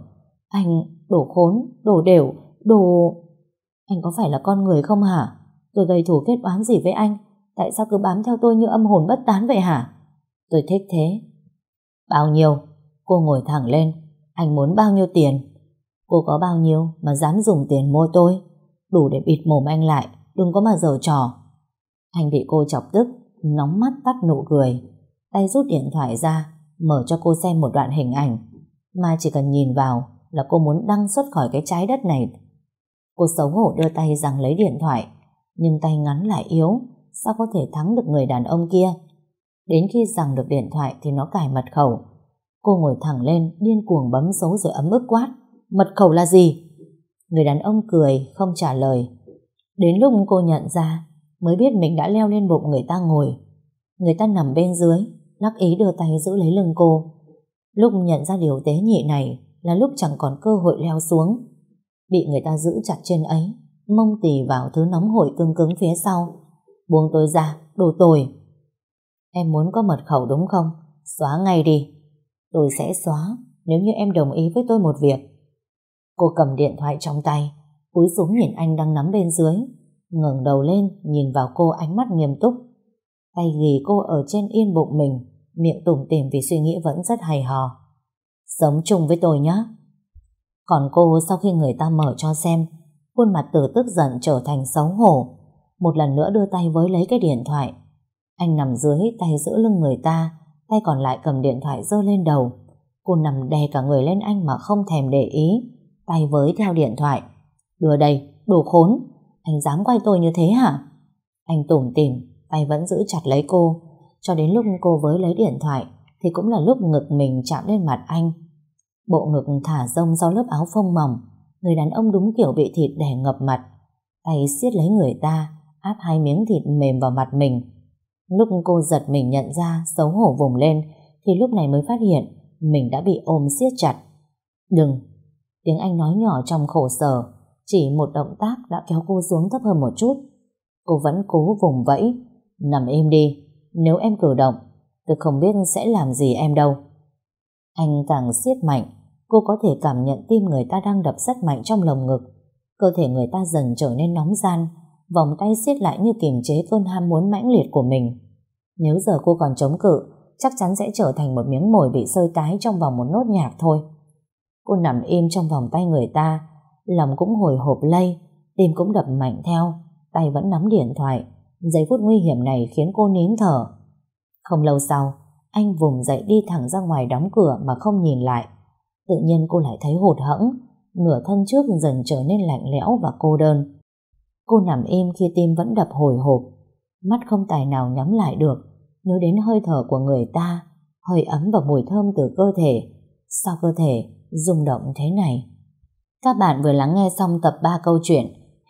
Anh, đồ khốn, đồ đều, đồ... Anh có phải là con người không hả? Tôi gây thù kết oán gì với anh? Tại sao cứ bám theo tôi như âm hồn bất tán vậy hả? Tôi thích thế. Bao nhiêu? Cô ngồi thẳng lên. Anh muốn bao nhiêu tiền? Cô có bao nhiêu mà dám dùng tiền mua tôi? Đủ để bịt mồm anh lại, đừng có mà giở trò. Anh bị cô chọc tức, nóng mắt tắt nụ cười. Tay rút điện thoại ra, mở cho cô xem một đoạn hình ảnh. Mà chỉ cần nhìn vào là cô muốn đăng xuất khỏi cái trái đất này. Cô xấu hổ đưa tay rằng lấy điện thoại, nhưng tay ngắn lại yếu, sao có thể thắng được người đàn ông kia? Đến khi rằng được điện thoại thì nó cài mật khẩu. Cô ngồi thẳng lên, điên cuồng bấm số rồi ấm ức quát. Mật khẩu là gì? Người đàn ông cười, không trả lời. Đến lúc cô nhận ra, mới biết mình đã leo lên bụng người ta ngồi. Người ta nằm bên dưới, lắc ý đưa tay giữ lấy lưng cô. Lúc nhận ra điều tế nhị này là lúc chẳng còn cơ hội leo xuống. Bị người ta giữ chặt trên ấy, mông tì vào thứ nóng hổi cứng cứng phía sau. Buông tôi ra, đồ tồi. Em muốn có mật khẩu đúng không? Xóa ngay đi. Tôi sẽ xóa nếu như em đồng ý với tôi một việc. Cô cầm điện thoại trong tay, cúi xuống nhìn anh đang nắm bên dưới, ngẩng đầu lên nhìn vào cô ánh mắt nghiêm túc. Tay ghi cô ở trên yên bụng mình, miệng tủm tỉm vì suy nghĩ vẫn rất hài hò. Sống chung với tôi nhé. Còn cô sau khi người ta mở cho xem, khuôn mặt từ tức giận trở thành xấu hổ. Một lần nữa đưa tay với lấy cái điện thoại. Anh nằm dưới tay giữ lưng người ta, tay còn lại cầm điện thoại dơ lên đầu. Cô nằm đè cả người lên anh mà không thèm để ý, tay với theo điện thoại. Đưa đây, đồ khốn, anh dám quay tôi như thế hả? Anh tủm tỉm, tay vẫn giữ chặt lấy cô, cho đến lúc cô với lấy điện thoại thì cũng là lúc ngực mình chạm lên mặt anh. Bộ ngực thả rông do lớp áo phông mỏng, người đàn ông đúng kiểu bị thịt đè ngập mặt. Tay siết lấy người ta, áp hai miếng thịt mềm vào mặt mình. Lúc cô giật mình nhận ra xấu hổ vùng lên thì lúc này mới phát hiện mình đã bị ôm siết chặt. Đừng! Tiếng anh nói nhỏ trong khổ sở chỉ một động tác đã kéo cô xuống thấp hơn một chút. Cô vẫn cố vùng vẫy. Nằm im đi. Nếu em cử động, tôi không biết sẽ làm gì em đâu. Anh càng siết mạnh, cô có thể cảm nhận tim người ta đang đập rất mạnh trong lồng ngực. Cơ thể người ta dần trở nên nóng gian, vòng tay siết lại như kiềm chế cơn ham muốn mãnh liệt của mình. Nếu giờ cô còn chống cự, chắc chắn sẽ trở thành một miếng mồi bị sơi tái trong vòng một nốt nhạc thôi. Cô nằm im trong vòng tay người ta, lòng cũng hồi hộp lây, tim cũng đập mạnh theo, tay vẫn nắm điện thoại. Giây phút nguy hiểm này khiến cô nín thở. Không lâu sau, anh vùng dậy đi thẳng ra ngoài đóng cửa mà không nhìn lại. Tự nhiên cô lại thấy hụt hẫng, nửa thân trước dần trở nên lạnh lẽo và cô đơn. Cô nằm im khi tim vẫn đập hồi hộp, mắt không tài nào nhắm lại được, nhớ đến hơi thở của người ta, hơi ấm và mùi thơm từ cơ thể. Sao cơ thể rung động thế này? Các bạn vừa lắng nghe xong tập 3 câu chuyện,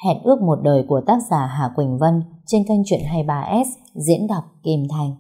Hẹn ước một đời của tác giả Hà Quỳnh Vân trên kênh Chuyện 23S diễn đọc Kim Thành.